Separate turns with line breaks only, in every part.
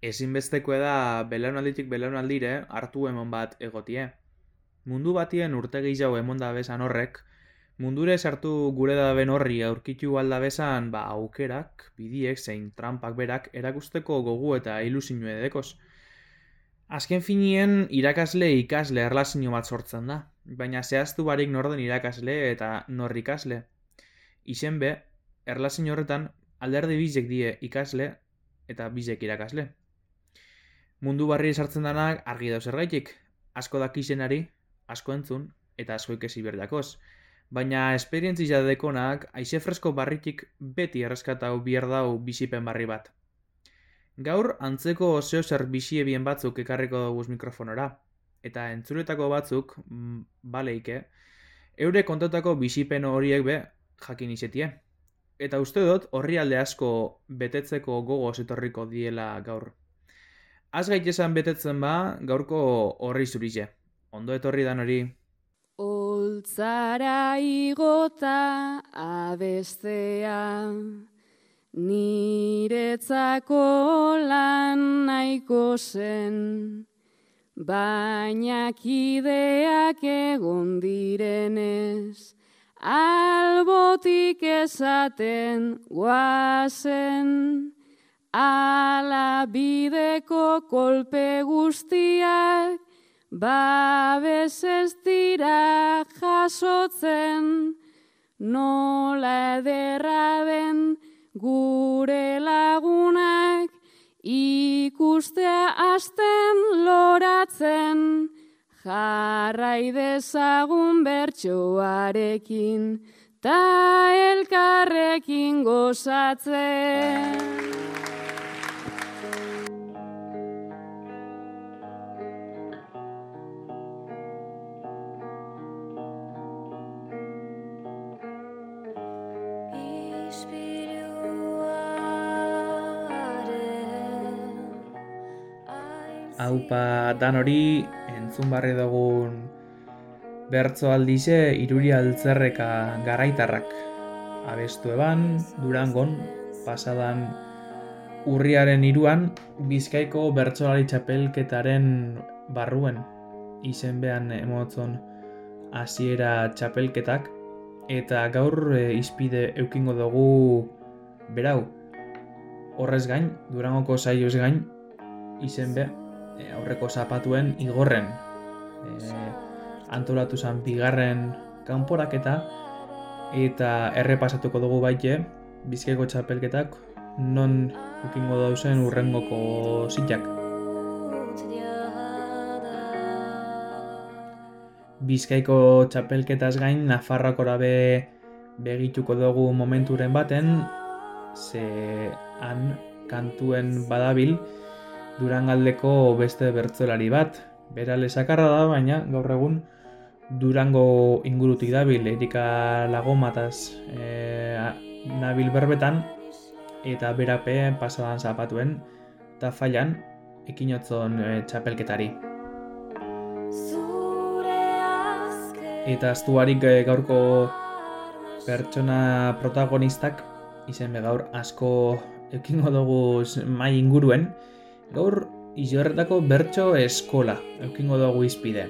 Ezinbesteko da belaunalditik belaunaldire hartu emon bat egotie. Mundu batien urte gehiago emon da besan horrek, mundure sartu gure da ben horri aurkitu alda besan ba aukerak, bidiek zein trampak berak erakusteko gogu eta ilusinu edekoz. Azken finien irakasle ikasle erlazio bat sortzen da, baina zehaztu barik norden irakasle eta norri ikasle. Izen be, erlazio horretan alderdi bizek die ikasle eta bizek irakasle. Mundu barri sartzen danak argi dauz ergaitik, asko dakizenari, asko entzun eta asko ikesi berdakoz. Baina esperientzi jadekonak aize fresko barritik beti erreskatau bier dau bisipen barri bat. Gaur antzeko zeo zer bisiebien batzuk ekarriko dugu mikrofonora. Eta entzuletako batzuk, mm, baleike, eure kontotako bisipen horiek be jakin izetie. Eta uste dut horri alde asko betetzeko gogo etorriko diela gaur. Az gaitesan betetzen ba, gaurko horri zurize. Ondo etorri dan hori.
Oltzara igota abestea, niretzako lan nahiko zen, baina kideak egon direnez, albotik esaten guazen. Ala bideko kolpe guztiak babes ez dira jasotzen nola ederra den gure lagunak ikustea asten loratzen jarrai dezagun bertsoarekin ta elkarrekin gozatzen.
Haupa dan hori entzun barri dugun bertzo aldize iruri altzerreka garaitarrak. Abestu eban, durangon, pasadan urriaren iruan, bizkaiko bertsolari txapelketaren barruen. Izen behan emotzon hasiera txapelketak, eta gaur e, izpide eukingo dugu berau. Horrez gain, durangoko saioz gain, izen be, e, aurreko zapatuen igorren e, antolatu zen bigarren kanporaketa eta errepasatuko dugu baite bizkaiko txapelketak non ukingo dauzen urrengoko zitak. Bizkaiko txapelketaz gain Nafarrakora be begituko dugu momenturen baten ze han kantuen badabil Durangaldeko beste bertzelari bat. Bera lesakarra da, baina gaur egun Durango ingurutik dabil, erika lagomataz e, nabil berbetan, eta berape pasadan zapatuen, eta failan ekinotzon e, txapelketari. Eta aztuarik e, gaurko pertsona protagonistak, izen gaur asko ekingo dugu mai inguruen, Gaur izorretako bertso eskola eukingo dugu izpide.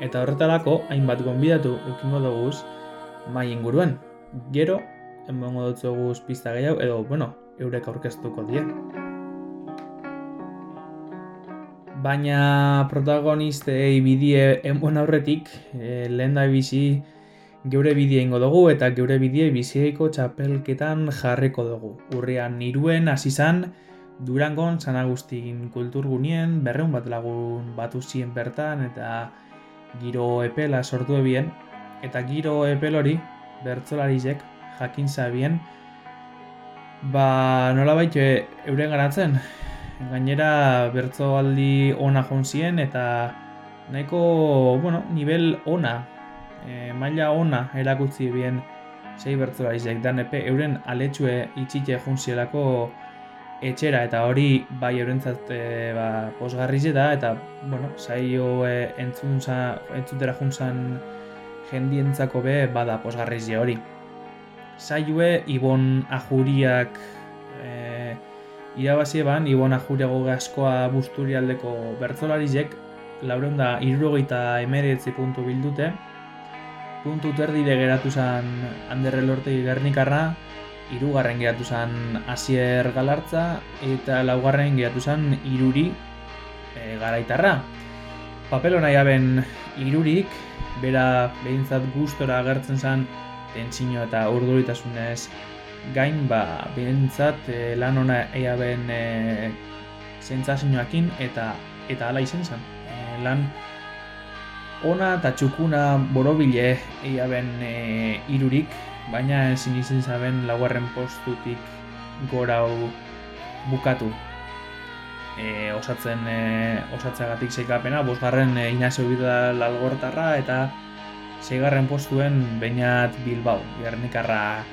Eta horretarako hainbat gonbidatu eukingo dugu mai inguruen. Gero, enbongo dutzu pista gehiago, edo, bueno, eurek aurkeztuko die. Baina protagonistei bidie enbon aurretik, e, lehen da bizi geure bidie ingo dugu eta geure bidie bizieiko txapelketan jarriko dugu. Urrian niruen, asizan, Durangon, San Agustin kulturgunien, berreun bat lagun batu ziren bertan, eta giro epela sortu ebien, eta giro epel hori, bertzolarizek, jakin zabien, ba nola baito euren garatzen, gainera bertzo aldi ona jontzien, eta nahiko, bueno, nivel ona, e, maila ona erakutzi bien zei bertzolarizek, dan epe euren aletxue itxite jontzielako, etxera eta hori bai eurentzat e, ba, posgarriz eta eta bueno, saio e, entzuntza, entzutera juntzan jendientzako be bada posgarriz hori. Saioe Ibon Ajuriak e, irabazi eban, Ibona Jurego Gaskoa Busturialdeko bertzolarizek, laureun da irrogeita emeretzi puntu bildute, puntu terdire geratu zen Anderre Lortegi Gernikarra, irugarren geratu zen Asier Galartza, eta laugarren geratu zen iruri e, garaitarra. Papelo nahi aben irurik, bera behintzat gustora agertzen zen tentsino eta urduritasunez gain, ba, behintzat e, lan ona eiaben e, zentzazioakin eta eta ala izen zen. E, lan ona eta txukuna borobile eiaben e, irurik, baina ezin izen zaben laugarren postutik gora bukatu. E, osatzen e, osatzeagatik zeikapena, bosgarren e, Inazio Bida lalgortarra eta zeigarren postuen bainat Bilbao, Gernikarra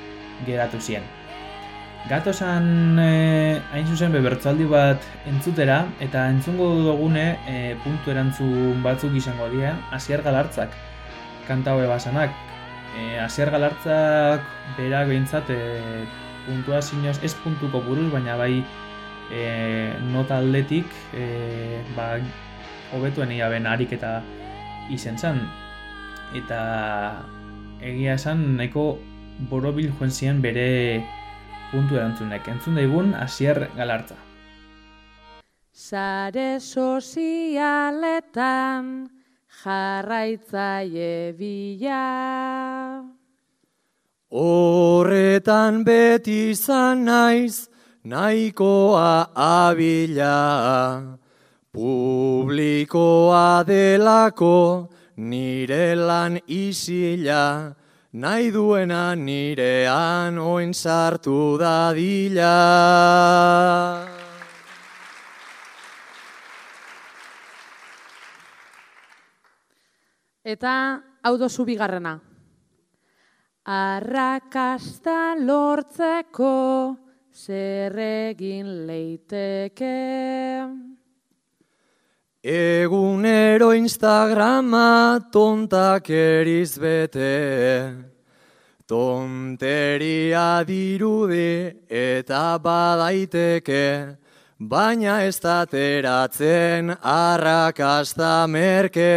geratu zien. Gatozan e, hain zuzen bebertzaldi bat entzutera eta entzungo dugune e, puntu erantzun batzuk izango dira Asier Galartzak kanta basanak. E, Asier Galartzak berak behintzat e, puntua sinoz, ez puntuko buruz, baina bai e, nota atletik e, ba, hobetuen iaben harik eta izen zen. Eta egia esan nahiko borobil joan ziren bere puntu erantzunek. Entzun daigun, asier galartza.
Sare sozialetan jarraitzaile bila.
Horretan beti izan naiz, nahikoa abila. Publikoa delako, nire lan isila, nahi duena nirean oin sartu dadila.
Eta hau dozu bigarrena. Arrakasta lortzeko zer egin leiteke.
Egunero Instagrama tontak eriz bete, tonteria dirudi eta badaiteke, baina ez da teratzen arrakasta merke.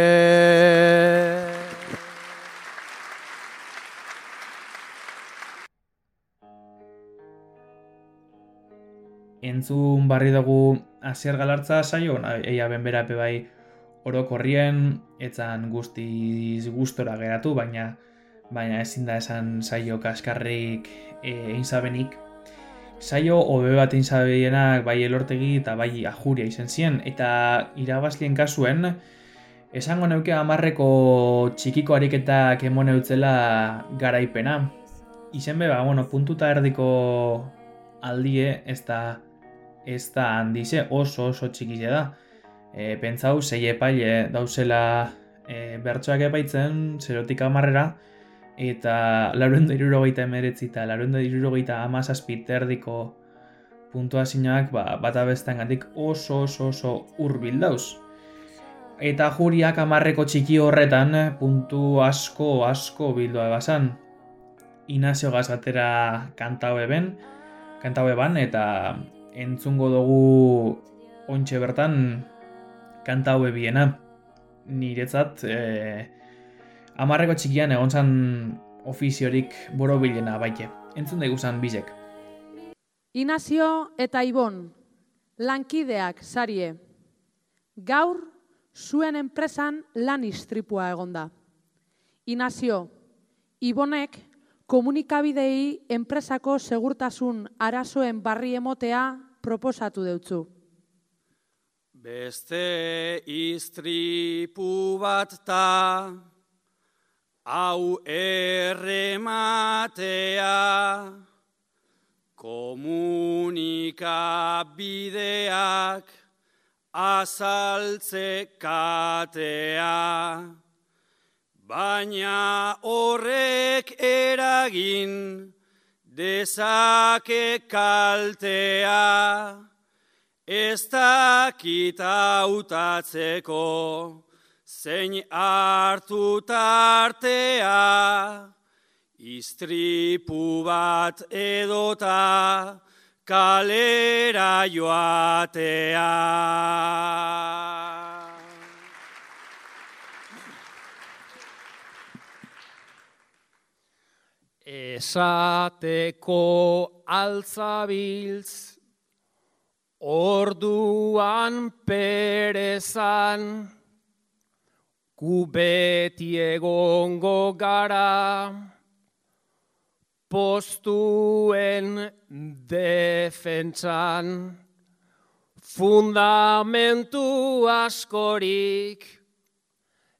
Entzun barri dugu Asier Galartza saio, eia benbera bai orokorrien, etzan guztiz gustora geratu, baina baina ezin da esan saio kaskarrik e, einzabenik. Saio hobe bat einzabienak bai elortegi eta bai ajuria izen zien, eta irabazlien kasuen, esango neuke amarreko txikiko ariketak emone utzela garaipena. Izen beba, bueno, puntuta erdiko aldie, ez da ez da handize oso oso txikia da. E, pentsau, zei epaile dauzela e, bertsoak epaitzen, zerotik amarrera, eta laurendo irurogeita emeretzi eta laurendo irurogeita amazazpiterdiko puntuazioak ba, bat abestan gandik oso oso oso urbil dauz. Eta juriak amarreko txiki horretan puntu asko asko bildua ebazan. Inazio gazgatera kantau eben, kantau eban, eta entzungo dugu ontxe bertan kanta hau ebiena. Niretzat, e, amarreko txikian egon zan ofiziorik boro bilena baite. Entzun dugu zan bizek.
Inazio eta Ibon, lankideak sarie. Gaur, zuen enpresan lan istripua egonda. Inazio, Ibonek komunikabidei enpresako segurtasun arazoen barri emotea proposatu deutzu.
Beste istripu bat ta hau errematea komunikabideak azaltzekatea baina horrek eragin dezake kaltea, ez dakita utatzeko zein hartu tartea, istripu bat edota kalera joatea.
Esateko altzabiltz, orduan perezan, gu beti egongo gara, postuen defentsan, fundamentu askorik,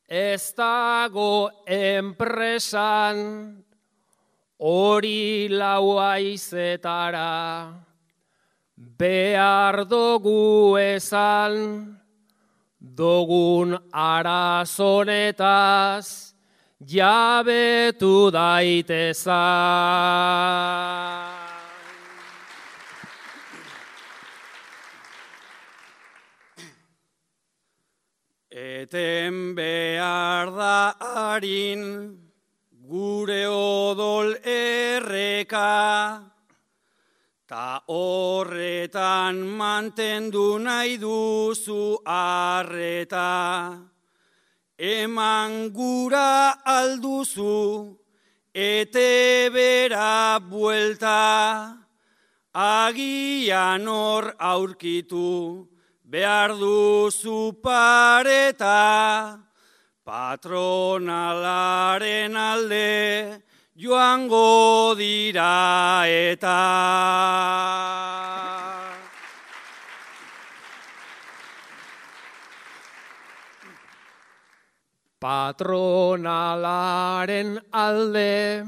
ez dago enpresan, hori laua izetara, behar dugu esan, dugun arazonetaz, jabetu daiteza.
Eten behar da harin, gure odol erreka, ta horretan mantendu nahi duzu arreta. Eman gura alduzu, ete bera buelta, agian hor aurkitu, behar duzu pareta. Patronalaren alde joango dira eta.
Patronalaren alde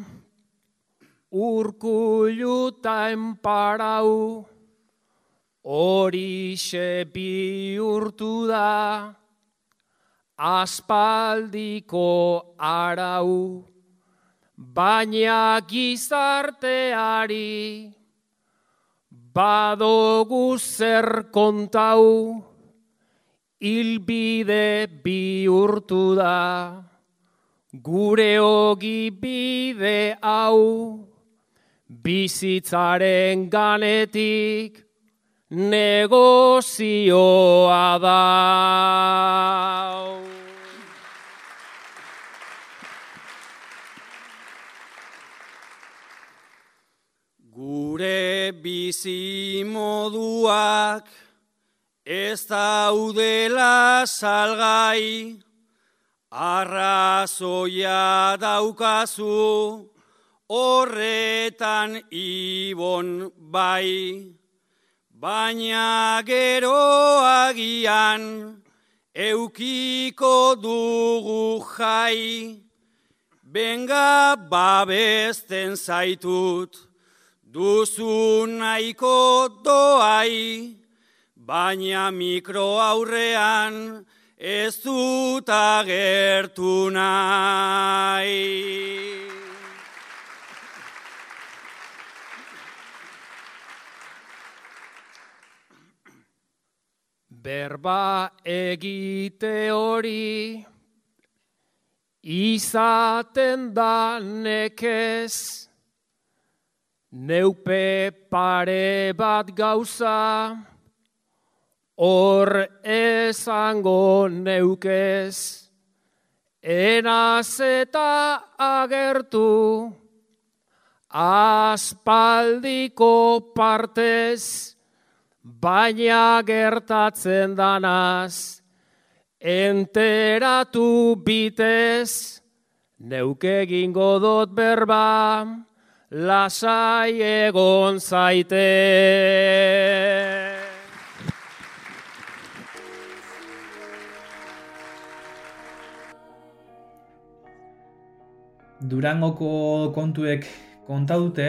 urkuluta enparau hori bihurtu da aspaldiko arau, baina gizarteari badogu zer kontau, hilbide bihurtu da, gure hogi bide hau, bizitzaren ganetik, negozioa da.
Gure bizi moduak ez daudela salgai, arrazoia daukazu horretan ibon bai. Baina gero agian eukiko dugu jai, benga babesten zaitut, duzu nahiko doai, baina mikro aurrean ez dut agertu nahi.
Berba egite hori izaten da nekez, neupe pare bat gauza, hor esango neukez, enaz eta agertu, aspaldiko partez, baina gertatzen danaz, enteratu bitez, neuke egingo dut berba, lasai egon zaite.
Durangoko kontuek konta dute,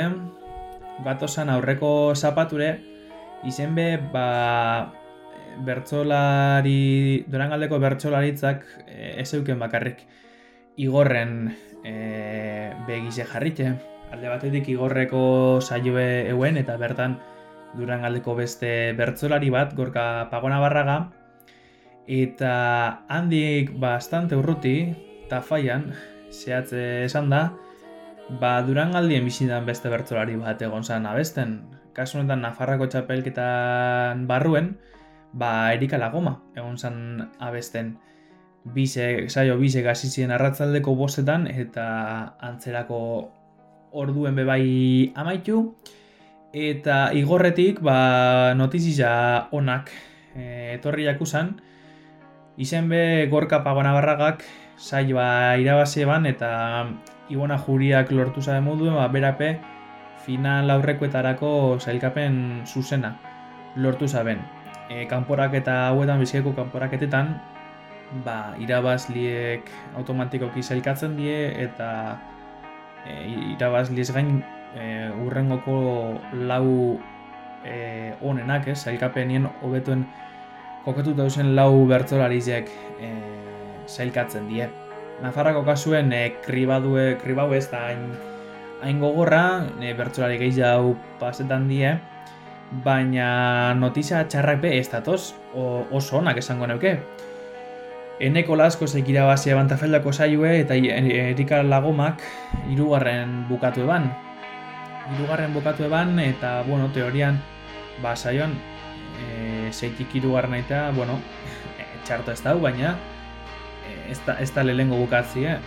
batosan aurreko zapature, izen be, ba, bertsolari, durangaldeko bertsolaritzak e, ez euken bakarrik igorren e, begize jarritxe. Alde batetik igorreko saioe euen eta bertan durangaldeko beste bertsolari bat, gorka pagona barraga, eta handik bastante urruti, tafaian, zehatze esan da, ba durangaldien bizidan beste bertsolari bat egon zan abesten, kasu honetan Nafarrako txapelketan barruen, ba Erika Lagoma egon zen abesten. Bize, saio bize hasi ziren arratzaldeko bostetan eta antzerako orduen bebai amaitu. Eta igorretik, ba, notizia onak e, etorri jakusan, izen be gorka pagona barragak saioa irabazi eban eta Ibona Juriak lortu zabe modu, ba, berape final aurrekoetarako zailkapen zuzena lortu zaben. E, kanporak eta hauetan bizkaiko kanporaketetan ba, irabazliek automatikoki zailkatzen die eta e, irabazliez gain e, urrengoko lau e, onenak, ez, zailkapenien hobetuen kokatu dauzen lau bertzolarizek e, zailkatzen die. Nafarrako kasuen e, kribadue, kribau ez da hain, hain gogorra, e, bertzolari gehiago pasetan die, baina notizia txarrak be ez datoz, o, oso onak esango neuke. Eneko lasko zeik irabazia bantafeldako saioe eta Erika Lagomak irugarren bukatu eban. Irugarren bukatu eban eta, bueno, teorian, ba, saioan, e, zeitik irugarren eta, bueno, e, txarto ez dau, baina e, ez da, ez da lehengo bukatzi, eh?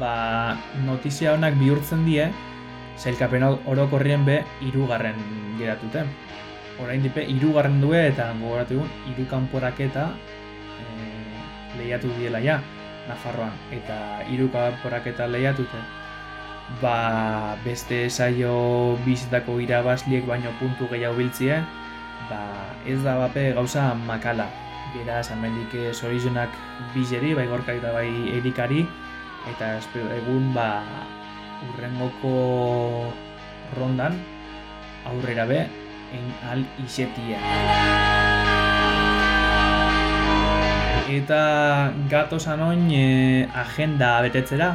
Ba, notizia honak bihurtzen die, zailkapen orokorrien be irugarren geratute. Orain dipe, irugarren due eta gogoratu egun, iru kanporaketa lehiatu diela ja, Nafarroan, eta iru kanporaketa lehiatute. Ba, beste saio bizitako irabazliek baino puntu gehiago biltzie, ba, ez da bape gauza makala. Beraz, amendik zorizunak bizeri, bai gorkari eta bai erikari, eta egun, ba, urrengoko rondan, aurrera be, en al isetia. Eta gato sanoin e, agenda betetzera,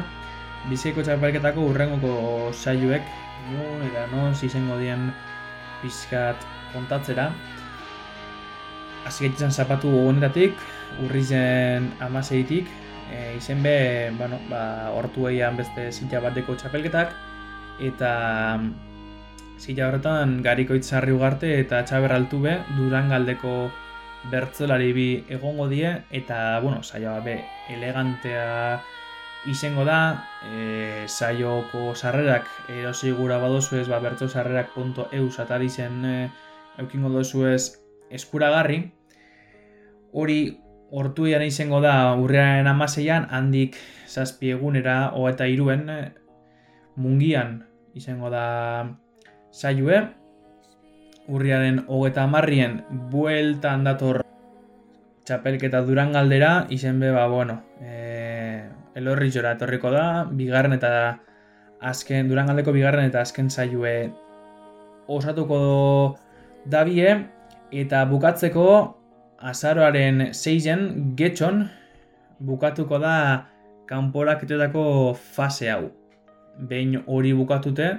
biziko txapelketako urrengoko saioek, nun eta non zizengo dien pizkat kontatzera. Hasi gaitzen zapatu honetatik, urri zen amaseitik, e, izen be, bueno, ba, hortu eian beste zila bateko txapelketak, eta zila horretan gariko itzarri ugarte eta txaber altu be, durangaldeko bertzelari bi egongo die, eta, bueno, saioa be, elegantea izango da, e, saioko sarrerak erosi gura badozu ez, ba, bertzosarrerak.eu satari zen e, eukingo dozu ez eskuragarri. Hori hortuian izango da urrearen amaseian, handik zazpi egunera, o eta iruen, e, mungian izango da saioe. Urriaren hogeta amarrien bueltan dator txapelketa duran galdera, izen be, ba, bueno, e, elorri jora etorriko da, bigarren eta azken, durangaldeko bigarren eta azken saioe osatuko dabie, eta bukatzeko azaroaren seizen getxon bukatuko da kanporaketetako fase hau. Behin hori bukatute,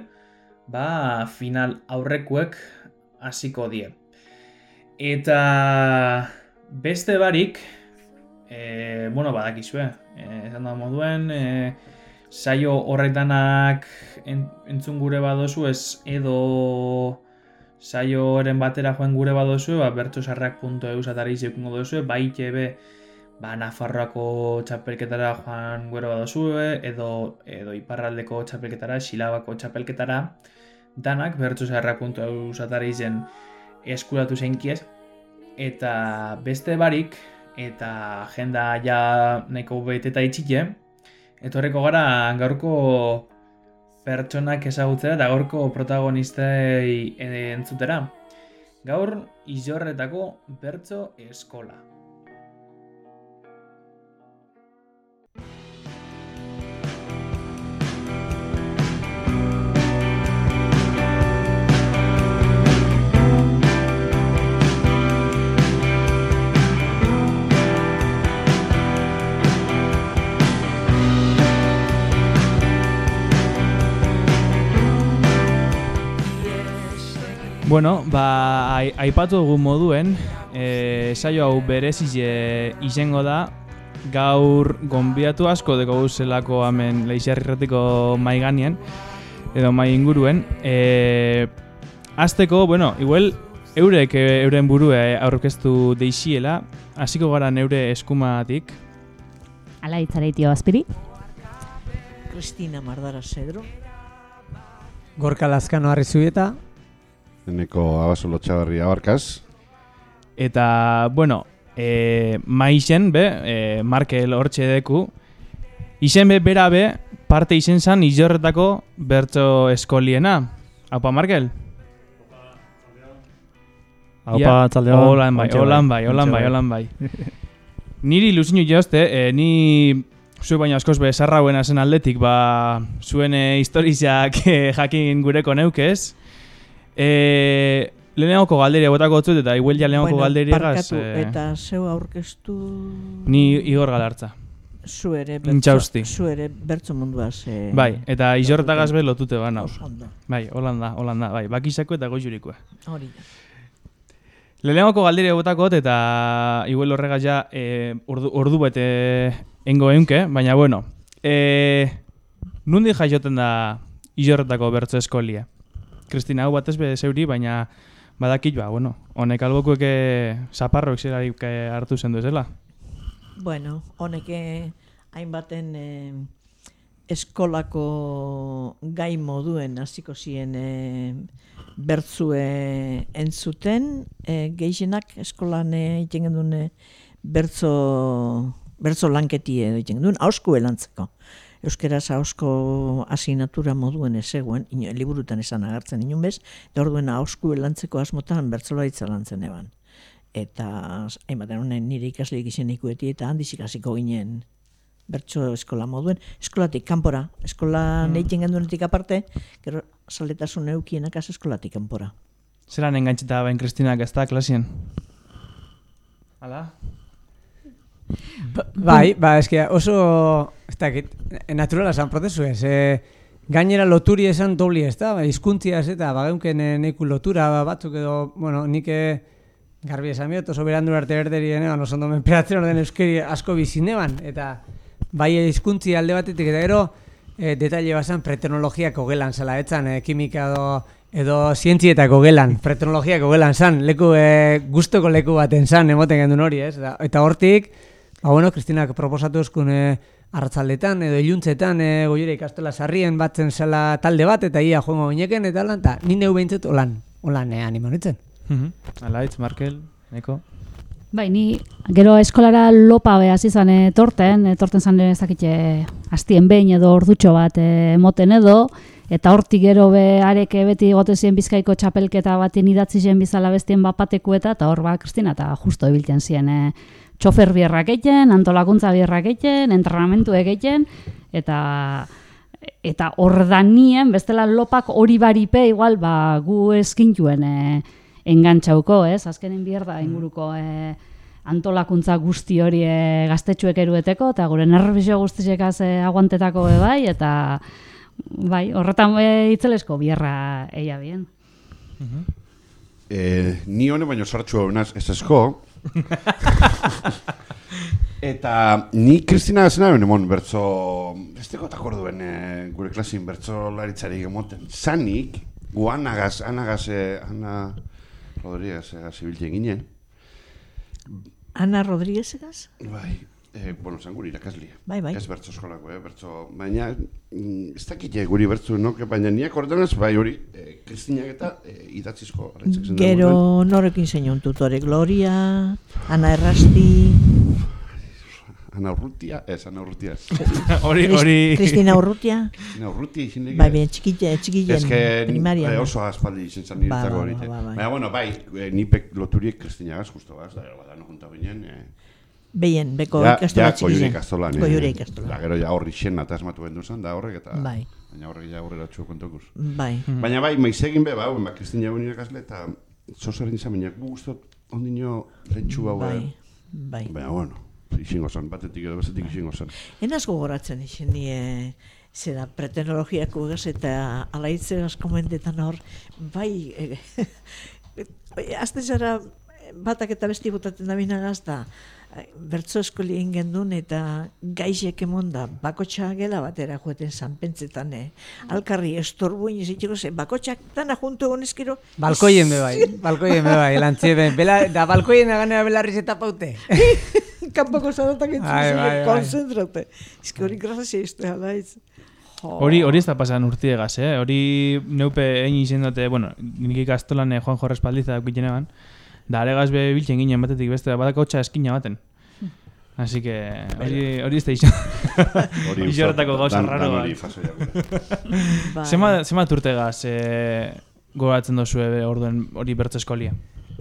ba final aurrekuek hasiko die. Eta beste barik, e, bueno, badakizue, e, esan da moduen, e, saio horretanak entzun gure badozu ez edo saioaren batera joen gure badozu, ba, bertosarrak.eu zatari zeukungo dozu, baite be, ba, Nafarroako txapelketara joan gure badozu, edo, edo iparraldeko txapelketara, silabako txapelketara, danak bertosarrak.eu zatari zen eskuratu zeinkiez, eta beste barik, eta agenda ja neko beteta itxike, etorreko gara gaurko pertsonak ezagutzera eta gaurko protagonistei entzutera. Gaur izorretako bertso eskola. Bueno, ba, ai- aipatu dugun moduen, e, saio hau bereziz e, izango da, gaur gonbiatu asko deko guzelako hemen leixarrirratiko mai ganien, edo mai inguruen. E, azteko, bueno, igual eurek eh, euren burue aurkeztu deixiela, hasiko gara neure eskumatik.
Ala itzareitio azpiri.
Cristina Mardara Cedro.
Gorka Lazkano Arrizubieta.
Eneko abaso lotxabarri abarkaz.
Eta, bueno, e, maizen, be, e, Markel hortxe deku, izen be, bera be, parte izen zan izorretako bertso eskoliena. Haupa, Markel?
Haupa, txaldeon.
Holan bai, holan bai, holan bai, holan bai. Niri luzinu jozte, e, ni zu baina askoz be sarrauena zen aldetik, ba, zuen e, historizak e, jakin gureko neukez. E, lehenengoko galderia botako otzut eta iguel ja lehenengoko
bueno,
galderiagaz.
parkatu,
eh,
eta zeu aurkeztu...
Ni Igor Galartza.
Zu ere, bertso, zu ere bertso munduaz... Eh,
Bai, eta izorretagaz be lotute ba nau. Bai, holanda, holanda, bai, bakisako eta goizurikoa.
Hori da.
Lehenengoko galderia botakot eta igual horregaz ja e, ordu, ordu bete engo eunke, baina bueno. E, nundi jaioten da izorretako bertzo eskolia? Kristina, hau batez be zeuri, baina badakit ba, bueno, honek albokueke zaparroek zerarik eh, hartu zen duezela.
Bueno, honek eh, hainbaten eh, eskolako gai moduen hasiko ziren eh, bertzue entzuten, eh, gehienak eskolan eh, egiten eh, bertzo, bertzo lanketi egiten genduen, hausku elantzeko. Euskeraz hausko asignatura moduen ezegoen, ino, liburutan esan agertzen inun bez, eta orduen hausku elantzeko asmotan bertzolaritza lantzen eban. Eta hainbaten honen nire ikasleik izen ikueti eta handizik hasiko ginen bertso eskola moduen, eskolatik kanpora, eskola mm. egiten genduenetik aparte, gero saletasun eukienak az eskolatik kanpora.
Zeran engantzita bain Kristinak ez da klasien? Hala?
Ba- Bai, ba, eske oso, ez dakit, naturala zan prozesu ez. E, gainera loturi esan dobli ez da, ba, izkuntzia ez eta bageunken e, neiku lotura ba, batzuk edo, bueno, nik e, garbi esan biot, oso berandu arte berderien, eban, oso ondo menperatzen orden euskeri asko bizineban, eta bai hizkuntzi alde batetik, eta gero, e, detaile basan preteknologiako gelan zela, etzan, e, kimika edo, edo zientzietako gelan, preteknologiako gelan zan, leku, e, gustoko leku baten zan, emoten gendun hori, ez? Eta, eta hortik, Ba, bueno, Kristinak proposatu eskun e, arratzaldetan edo iluntzetan e, goiure ikastela sarrien batzen zela talde bat eta ia joango gineken eta lan, eta ni neu behintzet olan, olan e, animonitzen.
Hala, itz, Markel, neko.
Bai, ni gero eskolara lopa be hasi zan etorten, etorten zan ez dakite hastien behin edo ordutxo bat eh, emoten edo eta hortik gero be areke beti egote zien Bizkaiko txapelketa baten idatzi zen bizala bestien bapateku eta hor ba Kristina eta justo ibiltzen zien e, txofer bierrak egiten, antolakuntza bierrak egiten, entrenamentu egiten eta eta ordanien bestela lopak hori baripe igual ba gu eskintuen e, engantxauko, ez? Azkenen bierda inguruko e, antolakuntza guzti hori e, gaztetxuek erueteko, eta gure nervizio guztiekaz e, aguantetako be bai, eta bai, horretan e, itzelesko bierra eia bien.
E, ni hone baino sartxu honaz ez esko. Eta ni Kristina zena ben emon bertzo, ez teko takorduen e, gure klasin bertzo laritzari gemoten. Zanik, gu anagaz, anagaz, e, Ana Rodríguez egaz ibiltzen ginen.
Ana Rodríguez egaz?
Bai, e, bueno, zan guri irakaslia.
Bai, bai.
Ez bertzo eskolako, eh, bertzo, baina, mm, ez dakit eh, guri bertzu noke, baina niak ordenaz, bai hori, e, Kristinak eta e, idatzizko
Gero norekin zeinon tutore Gloria, Ana Errasti,
Ana Urrutia, ez, Ana Urrutia. ez.
Hori, hori...
Cristina Urrutia,
Ana Urrutia izin
bai, bai, txikile, txikile,
Ez que
primaria.
eh, oso aspaldi izan zan niretzako
Ba, ba,
hori.
ba, ba, bai.
Baina, bueno, bai, nipek loturiek Kristinagaz, justo gaz, da, bada, no junta binen, eh,
Behien, beko
ja,
ikastola
ja, goiure ikastolan.
Goiure
Da, gero ja horri xen eta asmatu bendu zen, da horrek eta...
Bai.
Baina horrek ja aurrera txu kontokuz.
Bai.
Baina bai, maizegin be, ba, ba, Kristina egun irakasle eta zozerin zaminak gu guztot ondino lentsu hau.
Bai,
eh,
bai.
Baina, bueno, izango zen, batetik edo bezetik izango zen.
Enaz gogoratzen izan nie, zera, preteknologiako gaz eta alaitze asko mendetan hor, bai, e, azte zara batak eta besti botatzen da binagaz da, bertso eskoli egin gendun eta gaixek emon da bakotxa gela batera joeten zanpentzetan, eh? Alkarri estorbuin izitxeko ze, bakotxak dana junto egonezkero.
Balkoien be bai, balkoien be bai, lantzie ben. Bela, da balkoien ganera belarriz eta paute.
Kanpoko zaratak entzun
Bai, bai, bai.
konzentrate. Ez que hori grazia izte hala ez. Jo.
Hori hori ez da pasan urtiegaz, eh? Hori neupe egin izen dute, bueno, nik ikastolan eh, Juan Jorge Espaldiza daukiten eban, da alegaz be biltzen ginen batetik beste, badako hotxa eskina baten. Así que hori, hori ez da izan.
Hori
Isorretako
uste-
gauza raro bat.
hori fasoia.
Bai.
Zema, zema urtegaz eh, gogoratzen dozu ebe orduen hori bertso eskolia?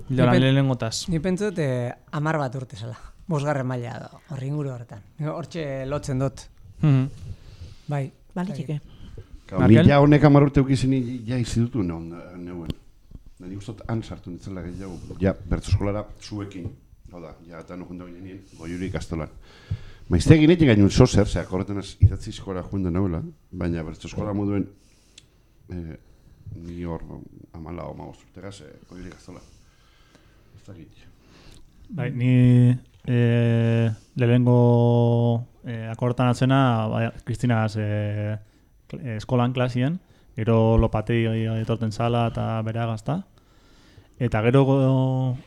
Loran
pen-
lehenengotaz.
Ni pentsut eh, amar bat urte zela. Bosgarren maila da, horri inguru horretan. Hortxe lotzen dut.
Mhm.
Bai.
Baliteke.
Claro,
Markel?
Ni ja honek amar urte ukizen ja izidutu neuen. Da nik uste dut han sartu nintzela gehiago. Ja, bertso eskolara zuekin. Hau da, ja, eta no junta ginen goiuri ikastolan. Maizte egin egin gainun sozer, zera, korretan az idatzi eskola juenda neuela, baina bertso eskola moduen eh, ni hor amala o magoz urtegaz, eh, goiuri ikastola. Ez dakit.
Bai, ni e, lehengo e, akortan atzena, bai, Kristinagaz e, kl- e, eskolan klasien, gero lopatei etorten zala eta bere agazta. Eta gero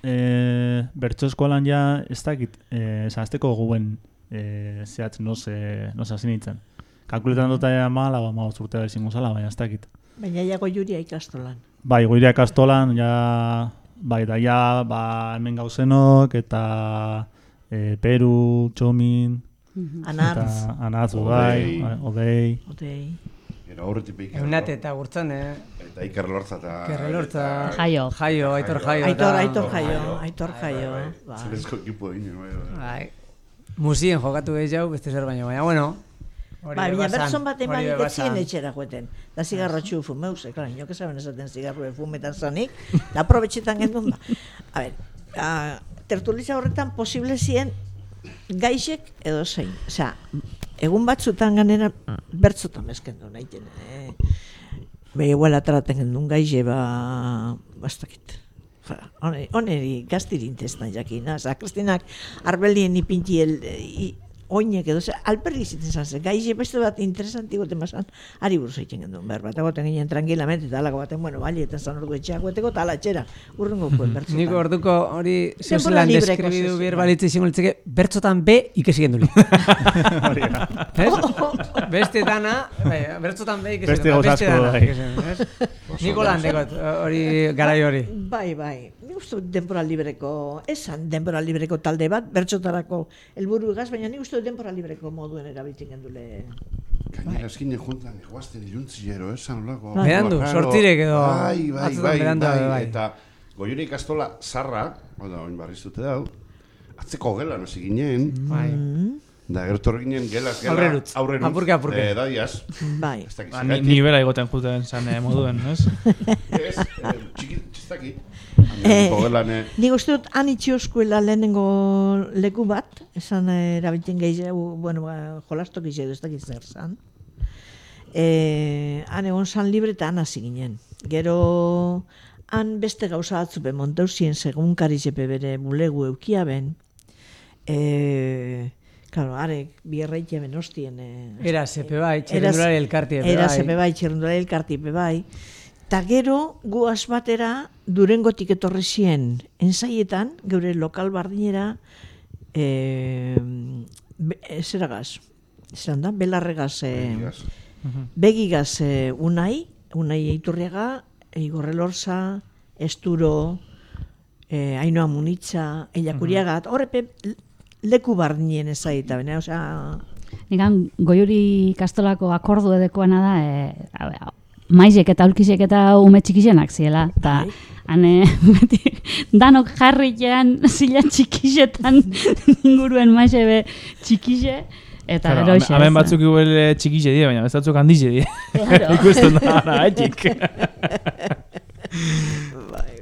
e, bertso eskolan ja ez dakit, e, zazteko guen e, zehatz noz, e, noz hasi nintzen. Kalkuletan dut ama, lau ama urte izango zala, baina ez dakit.
Baina jago juria ikastolan.
Bai, guiria kastolan, ja, bai, da, ja, ba, hemen gauzenok, eta e, Peru, Txomin,
Anartz.
eta Anatz,
Odei.
Odei.
Odei.
Gero aurretik behik.
Eunate eta gurtzen, eh?
Eta Iker Lortza eta...
Kerrelortza.
Jaio.
Jaio, aitor jaio.
Aitor, aitor jaio, aitor jaio. bai.
Zelezko ekipo egin, bai, bai.
Bai. Musien jokatu gehiago, beste zer baino, baina bueno.
Ba, baina bertzon bat eman
bazan.
etxera joeten. Da zigarro txu fumeuz, eklar, inok esaben esaten zigarro fumetan zanik, da aprobetxetan gendun da. A ber, a, tertuliza horretan posible zien gaixek edo zein. Osea, egun batzutan ganera bertzotan bezkendu nahi jen. Eh? Be, igual atraten gendun gaixe, ba, bastakit. Hone- Honeri gaztiri intestan jakina. Osa, Kristinak arbelien ipinti el, i, oinek edo, alperri ziten zan, ze, gaixe beste bat interesanti goten basan, ari buruz egiten gendun behar bat, egoten ginen tranquilamente, eta alako baten, bueno, bali, eta zan ordu etxeak goeteko, eta ala etxera, urrengo kuen bertzotan.
Niko orduko hori
libreko
deskribidu bier balitze izango litzeke, bertzotan B ikesi genduli. Ez? Beste dana, bai, bertzotan B ikesi
Beste
genduli. dana
bai.
ikesi genduli, ez? Niko lan dekot, hori, garai hori.
Bai, bai. Nik uste denbora libreko, esan denbora libreko talde bat, bertxotarako helburu egaz, baina nik uste denbora libreko moduen erabiltzen gendule.
Gainera eskine juntan, eguazten iluntziero, esan olako.
Bai.
Berandu, sortirek edo
Bai, bai,
batzutan
bai,
berandu,
bai,
bai.
Eta goiure ikastola zarra, oda, oin barriztute dau, atzeko gela, nozi ginen,
Bai.
da gero torri ginen gelaz, gela,
Aurrerutz.
aurrerutz,
Apurke, apurke.
eh, dadiaz,
Bai.
Ba, ni, nibela egoten juten zan eh, moduen, ez?
ez, eh, txiki, txistaki,
Eh,
eh,
Nik uste dut han itxioskuela lehenengo leku bat, esan eh, erabiltzen gehiago, bueno, ba, jolastok izan ez dakit zer zan. E, han egon zan libre eta han hasi ginen. Gero han beste gauza batzu be montauzien segun karizepe bere bulegu eukia ben. E, claro, arek bierreitea ben hostien. E,
Era sepe bai, txerrendulari elkarti epe
Era
bai.
zepe bai, txerrendulari elkarti epe bai. Ta gero guaz batera durengotik etorri zien. Ensaietan, geure lokal bardinera, e, be, e, zeragaz, zeran da, belarregaz, e,
Begigaz.
begigaz e, unai, unai eiturriaga, Igorre Lorza, Esturo, e, Ainoa Munitza, Eiakuriaga, horrepe leku bardinien ezaita, bena, osea,
Nigan goiuri kastolako akordu edekoana da, e, maizek eta aulkizek eta ume txikixenak ziela. Eta
Bai.
hane, beti, danok jarrian zila txikixetan inguruen maize be txikixe. Eta
Claro,
gero
hemen-
ez,
batzuk igual eh, txikixe die, baina beste batzuk handixe die.
Claro.
Ikusten da, ara, haitik.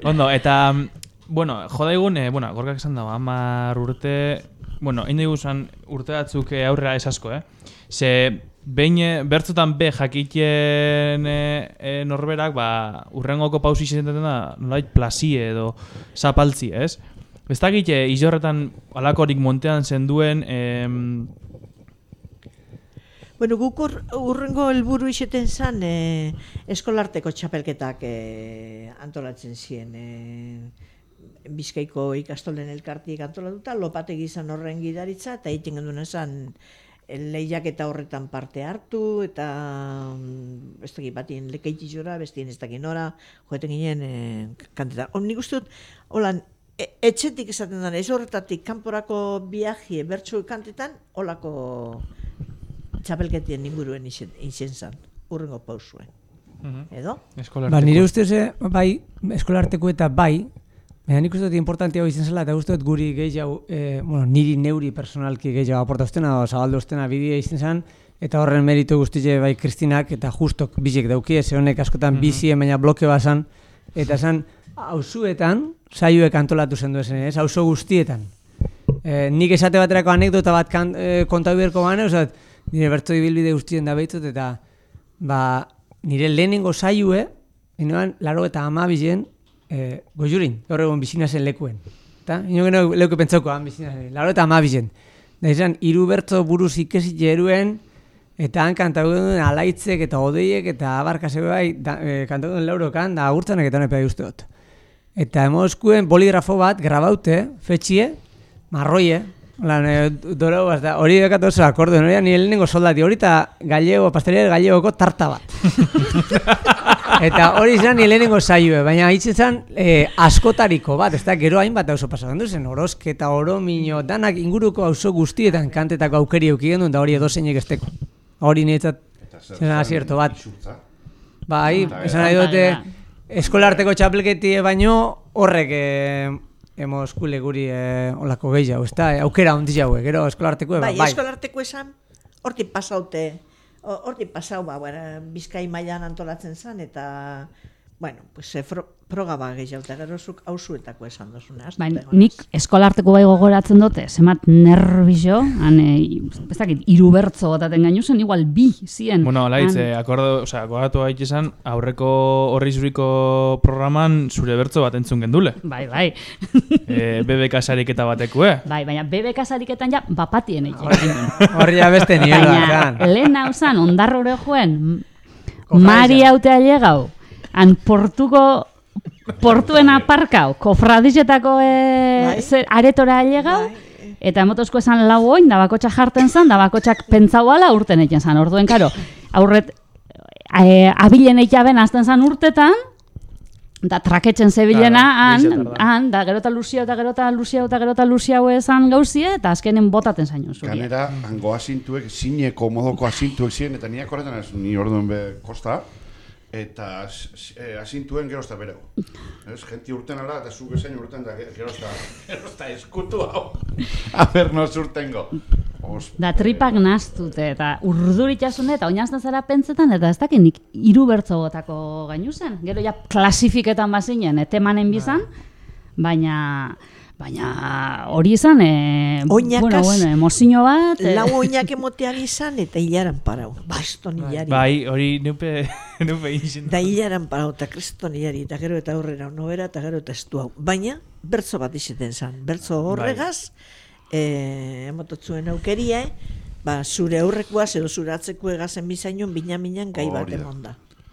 Ondo, eta, bueno, jodaigun, eh, bueno, gorkak esan dago, amar urte, bueno, hain dugu zan urte batzuk eh, aurrera ez asko, eh? Ze, behin, eh, bertzotan be jakitien eh, eh, norberak, ba, urrengoko pausi izaten da, nolait plazie edo zapaltzi, ez? Ez dakit, e, izorretan alakorik montean zenduen, em,
Bueno, guk ur, urrengo helburu iseten zan e, eskolarteko txapelketak e, antolatzen ziren. E, Bizkaiko ikastolen elkartiek antolatuta, lopategi izan horren gidaritza, eta egiten genduen esan lehiak eta horretan parte hartu, eta mm, ez dakit batien lekeiti jora, bestien ez dakit nora, joeten ginen e, kantetan. On, nik uste dut, holan, e, etxetik esaten dara, ez horretatik kanporako viaje bertsu kantetan, holako txapelketien inguruen izen, izen zan, urrengo pausuen. Edo?
eskolarteko.
Ba, nire ustez, eh, bai, eskolarteko eta bai, baina nik uste dut importantia izan zela, eta uste dut guri gehiago, eh, bueno, niri neuri personalki gehiago aporta ustena, o zabaldo ustena bidea izan zen, eta horren meritu guztize bai kristinak, eta justok bizek dauki, ez honek askotan
Mhm.
bizi baina bloke bazan, eta zan, hauzuetan, saioek antolatu zen duezen, ez, hauzo guztietan. Eh, nik esate baterako anekdota bat kan, eh, kontatu beharko bane, osat, nire bertzo ibilbide guztien da behitzut, eta ba, nire lehenengo saioe, inoan, laro eta amabizen, eh, goiurin, gaur egon bizina zen lekuen. Eta, ino geno leuke pentsauko, han bizina zen, laro eta amabizen. Da izan, iru bertzo buruz ikesi jeruen, eta han kantatu duen alaitzek eta odeiek eta abarkase bai, da, eh, kantatu duen laurokan, da agurtzanek eta honepe uste dut. Eta emozkuen boligrafo bat, grabaute, fetxie, marroie, lan, e, doro, basta, hori dekatu oso akorde, hori ni lehenengo soldati, hori eta gallego, pastelier gallegoko tarta bat. eta hori izan ni lehenengo saioe, baina hitzen zen e, askotariko bat, ez da, gero hainbat auzo pasatzen duzen, orosketa, oromino, danak inguruko auzo guztietan kantetako aukeri euki genuen, da hori edo zeinek esteko. Hori niretzat, zen asierto bat. Bai, esan nahi
Bai,
dute,
bai.
eskolarteko txapelketie baino horrek eh, emo eskule guri eh, olako gehiago, ez da, aukera hundi jaue, gero eskolarteko
Bai,
bai.
eskolarteko esan, hortik pasaute, hortik pasau, ba, bueno, bizkai mailan antolatzen zen, eta, bueno, pues, e, fro, proga ba gehiago, eta gero zuk hausuetako esan dozuna.
Bai, nik eskolarteko bai gogoratzen dute, zemat nervixo, han, e, ez dakit, iru bertzo gotaten gainu zen, igual bi zien.
Bueno, laitz,
Han-
eh, akordo, o sea, akordatu hait izan, aurreko horri zuriko programan zure bertzo bat entzun gendule.
Bai, bai.
e, BBK sariketa bateko, eh?
bai, baina BBK sariketan ja bapatien egin.
Horri beste niela,
Baina,
zan.
lehen hau zan, ondarrore joen. Mari haute llegau, han portuko, portuen aparkau, kofradizetako e,
Bai.
zer, aretora llegau,
Bai.
eta emotozko esan lau oin, da bakotxa jarten zan, da bakotxak pentsau ala urten egin zan, orduen karo, aurret, e, abilen eitaben azten zan urtetan, da traketzen zebilena, han, han, da gerota luziau, eta gerota luziau, eta gerota luziau esan gauzie, eta azkenen botaten zaino zuria.
Ganera, hango asintuek, zineko modoko asintuek ziren, eta niak horretan ez ni orduen be kosta, eta s- eh, asintuen gerozta bereu. Ez, genti urten ala, eta zu bezain urten da ge- gerozta, gerozta eskutu hau. A ber, no zurtengo. Os,
Da tripak naztute, eta urduritxasune, eta oinazten zara pentsetan, eta ez dakinik hiru bertzo botako gainu zen. Gero ja klasifiketan bazinen, etemanen bizan, baina baina hori izan, e,
Oinakaz,
bueno, bueno, emozio bat, e,
Lau oinak emotean izan, eta hilaran parau. Baston hilari.
Bai, hori neupe, neupe izin.
Da hilaran parau, eta kriston hilari, eta gero eta aurrera nobera, eta gero eta estu hau. Baina, bertzo bat izeten zan. Bertzo horregaz, eh, emototzuen aukeria, ba, zure aurrekoaz edo zure atzeko egazen bizainon, bina-minan gai bat
Hori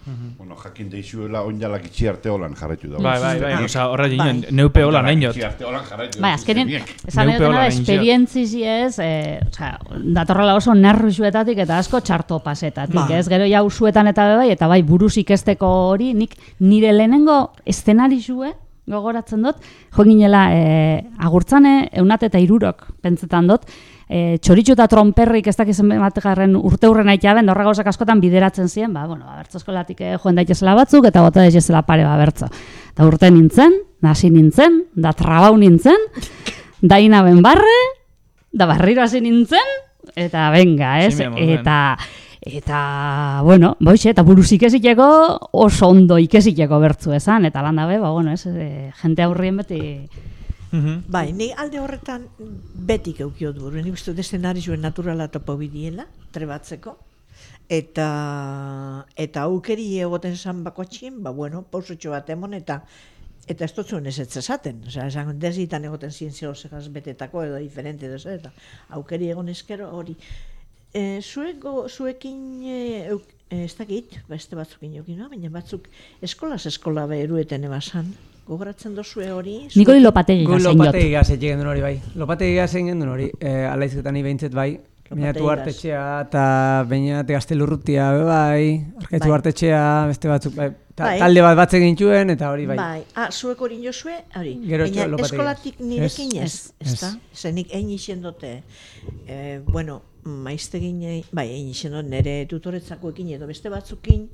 da. bueno, jakin deixuela onjalak itxi arte holan jarraitu da.
Bai, bai, bai, oza, horra
Bai.
ginen, neupe hola nahi
Itxi arte holan jarraitu
Bai, azkenin, esan
Neupe
dutena da,
hola egin ziat.
esperientzi ez, e, osea, datorrela oso nervisuetatik eta asko txarto pasetatik,
Bai.
ez? Gero ja usuetan eta bai, eta bai buruz ikesteko hori, nik nire lehenengo estenarizue, gogoratzen dut, jo ginela e, agurtzane eunat eta irurok pentsetan dut, e, txoritxu eta tromperrik ez dakizen bategarren urte hurren aitaben, horra gauzak askotan bideratzen ziren, ba, bueno, bertzo eskolatik eh, joen daitezela batzuk, eta bota daitezela pare ba bertzo. Eta urte nintzen, da hasi nintzen, da trabau nintzen, da inaben barre, da barriro hasi nintzen, eta venga, ez?
Moduan.
Eta, eta, bueno, boixe, eta buruz ikesiteko oso ondo ikesiteko bertzu esan, eta lan dabe, ba, bueno, ez, e, jente aurrien beti...
Mhm.
Bai, ni alde horretan betik eukiot buru. Nik uste dut eszenarizuen naturala topo bidiela, trebatzeko. Eta, eta aukeri egoten zan bakotxien, ba bueno, pausotxo bat emon, eta eta ez dutzuen ez ez esaten. Osea, esan, desitan egoten zientzia osegaz betetako edo diferente edo eta aukeri egon eskero hori. E, zueko, zuekin, e, ez dakit, beste batzukin jokin, no? baina batzuk eskolaz eskola berueten ebasan. Gogoratzen dozue hori?
Nikoli lopategi gazen jot.
lopategi gaz egin duen hori bai. Lopategi gaz egin duen hori. Eh, alaizketan ni behintzet bai. Baina
Lopategi
tu
gaz.
artetxea eta baina gaztelurrutia be bai. Arkaitzu
Bai.
artetxea, beste batzuk bai. Ta,
Bai.
Talde bat batzen gintuen eta hori bai.
Bai, ah, zuek hori jozue, hori.
Gero
eskolatik nirekin ez,
Ez,
ez? Zenik egin isen dute, eh, bueno, maiztegin, bai, egin isen dut, nire tutoretzakoekin edo beste batzukin,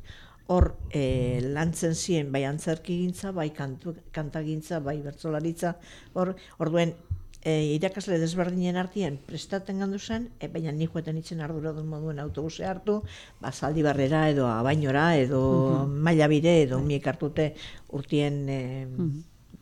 hor eh, lantzen ziren, bai antzerki gintza, bai kantu, kantagintza, bai bertzolaritza, hor, orduen, e, irakasle desberdinen artien prestaten gandu zen, e, baina ni joeten itzen arduradun moduen autobuse hartu, ba, barrera edo abainora edo maila bire edo miek hartute urtien e,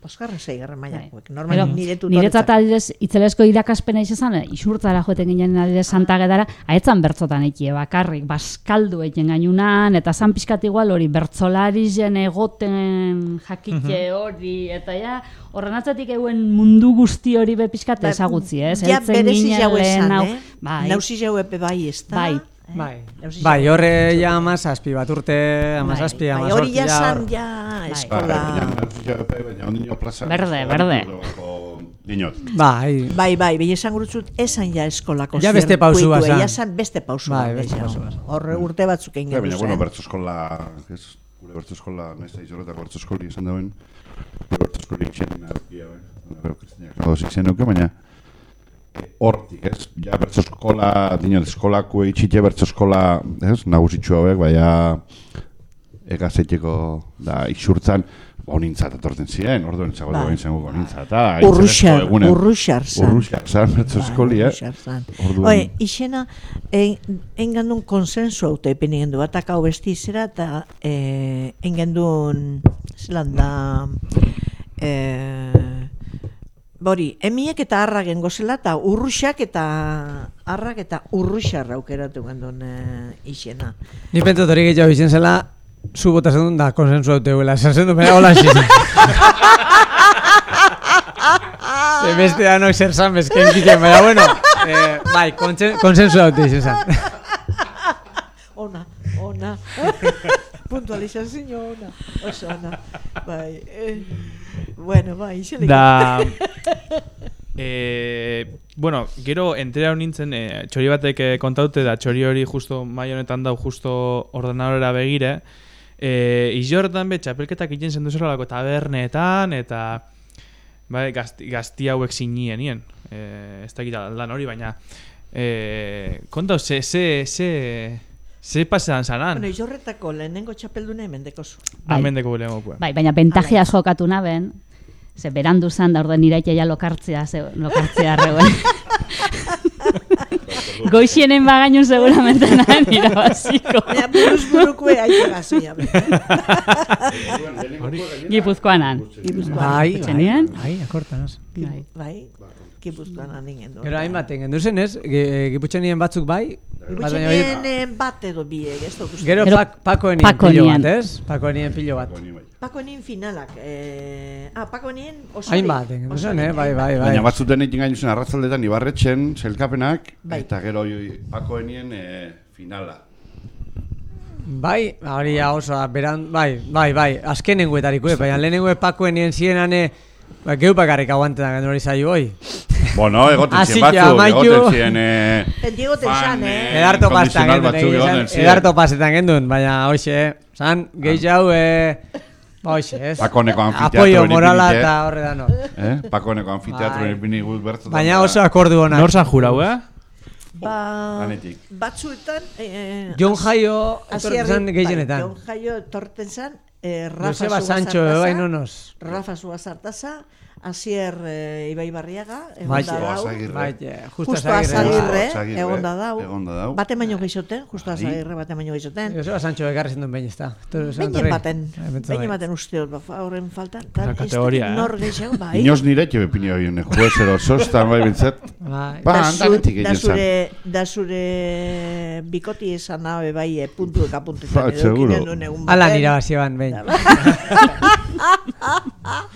posgarra zeigarra mailakoek. Normal
Gero,
nire
niretzat
tutoretzak.
adidez, itzelesko irakaspena izan, eh, isurtzara joeten ginen adidez Santa Gedara, haetzan bertzotan ekie bakarrik, baskaldu egin gainunan, eta zan pixkat igual hori bertzolari jen egoten jakite hori, eta ja, horren atzetik euen mundu guzti hori be pixkat ezagutzi, ez?
Ja, berezi jau esan, eh?
Bai,
Nauzi jau epe bai, ez da?
Bai.
Eh?
Bai, bai, horre ja amazazpi bat urte, amazazpi,
Bai,
amazortzi
hori ja zan,
hor.
ja,
Bai,
eskola...
plaza.
Berde, berde.
Dinot.
Bai,
Bai, bai, baina esan gurutzut, esan ja eskolako
Ja beste pausu bat.
Ja zan beste pausu
Bai, beste pausu bat.
Horre urte batzuk egin
Ja, baina, bueno, bertso eskola, ez, gure bertso eskola, nahiz da izorretako bertso eskoli izan dauen, gure bertso eskoli itxen bai, gero baina hortik, ez, ja bertso eskola, dinot, eskolako itxite bertso eskola, ez, nagusitxu hauek, baina egazeteko da isurtzan, onintzat etortzen ziren, orduen txago
Bai.
bai. zen guk onintzat, eta
Urruxar, urruxar zan.
Urruxar zan, bertso eskoli, eh?
Urruxar zan.
Orduan-
Oe, izena, en, engandun konsensu haute epin egin du, batak hau besti zera, eta eh, engendun, zelan da, eh, Bori, emiek eta harrak gengo zela, eta urruxak eta harrak eta urruxar aukeratu gendun eh, izena.
Ni pentsat hori gehiago izen zela, zu bota zen da konsensu haute huela, esan zen du, baina hola xin. Se beste da no zer zan bezken kiken, baina bueno, eh, bai, konsen- konsensu haute izen zan.
Ona, ona. Puntualizazio ona. Oso ona. Bai. Eh, bueno, bai, izele.
Da... E, bueno, gero entera nintzen e, txori batek eh, kontaute da txori hori justo mai honetan dau justo ordenadorera begire e, izo horretan be txapelketak egiten zendu zerolako tabernetan eta bai, gazti, gazti hauek zinien nien e, ez dakit lan hori baina e, kontau ze ze ze ze pasean zanan
Bueno, izorretako lehenengo txapeldune mendeko zu.
Bai.
amendeko bulemoku
Bai, baina bentajiaz jokatu naben, ze berandu zan da orden iraite ja lokartzea, ze, lokartzea arreuen. Goixienen bagainun seguramente nahen irabaziko.
Baina buruz burukue aito gazoia.
Gipuzkoanan.
Bai, bai,
Txenien?
bai, akortanaz.
Bai.
Bai, gipuzkoan handingen du.
Gero hainbat egin duzen ez, giputxenien batzuk bai,
Giputxenien bat edo biek, ez dut.
Gero pak, pakoenien
Pakoenien.
pilo bat, ez? Pakoenien pilo bat.
Pakoenien finalak. Eh, ah, pakoenien osorik.
Hainbat egin duzen, eh? Bai, bai, bai.
Baina batzuten egin gainu zen arratzaldetan ibarretxen, zelkapenak,
Bai.
eta gero pakoenien e, finala.
Bai, hori ja oso, beran, bai, bai, bai, azkenenguetariko, eh, baina lehenengo pakoenien zienane, ba, geu bakarrik aguantetan gendu hori zaio hoi.
Bueno, egoten ziren
amaitu.
egoten ziren... E,
Entigo tensan, eh?
Edarto pastan
incondicional
gendun,
egoten
edarto pasetan gendun, baina hoxe, zan, gehiago, eh, ba hoxe, ez?
Pakoneko anfiteatro
Apoio morala eta horre dano.
Eh? Pakoneko anfiteatro
Bai.
ipini guz bertzotan.
Baina oso akordu honak.
Nor zan jurau, eh?
Ba, batzuetan... Eh,
Jon Jaio etortzen zan
bai,
gehienetan.
Jon Jaio etorten zan, eh, Rafa
Joseba Sancho, bai, nonos.
Rafa Subasartaza, Asier eh, Ibai Barriaga, egon
Bai,
dau.
Bai, eh, justo Azagirre.
Egon da dau.
egon da dau.
Bate baino gehiagoten, justo
Bai.
Azagirre bate baino gehiagoten.
Joseba Sancho ekarri zinduen behin, ez da.
Beinen baten, beinen
baten.
baten usteot, ba, horren Tan, ez
kategoria, eh?
Nor gehiago, bai.
Inoz nire etxe bepini hori, juez ero sostan bai bintzat.
Bai.
Ba, handanetik
da
egin zan.
zure, da zure bikoti esan nabe bai e, puntuek apuntetan
Ba, seguro.
Alan
baten.
irabazi ban behin.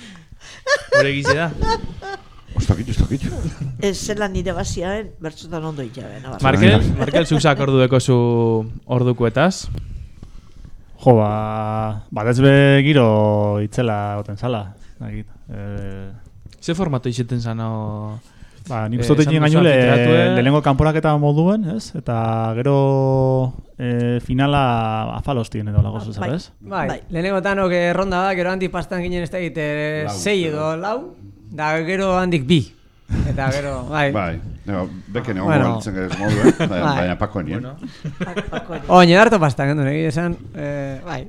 Hore gize da.
Ostakit, ostakit.
Ez zela nire baziaen, bertzotan ondo itabe. No?
Markel, Markel zuzak ordu deko zu ordukuetaz.
Jo, ba, batez be giro itzela goten zala. Nagit. Eh,
Ze formatu izeten zano...
ba, nik
Eh,
uste dut
esan
egin gainule
anfiteatue-
lehenengo kanporaketa moduen, ez? Eta gero eh, finala afalostien edo lago zuzera,
bai.
ez?
Bai,
Bai.
lehenengo tanok eh, ronda da, gero handik pastan ginen ez da egite
zero.
edo lau, da gero handik bi. Eta gero, bai.
Bai, nego, beken egon
Bueno.
bueno. ez modu, eh? Baina,
Bai.
baina pako nien.
Oin, edarto pastan gendu, negi esan, eh, bai.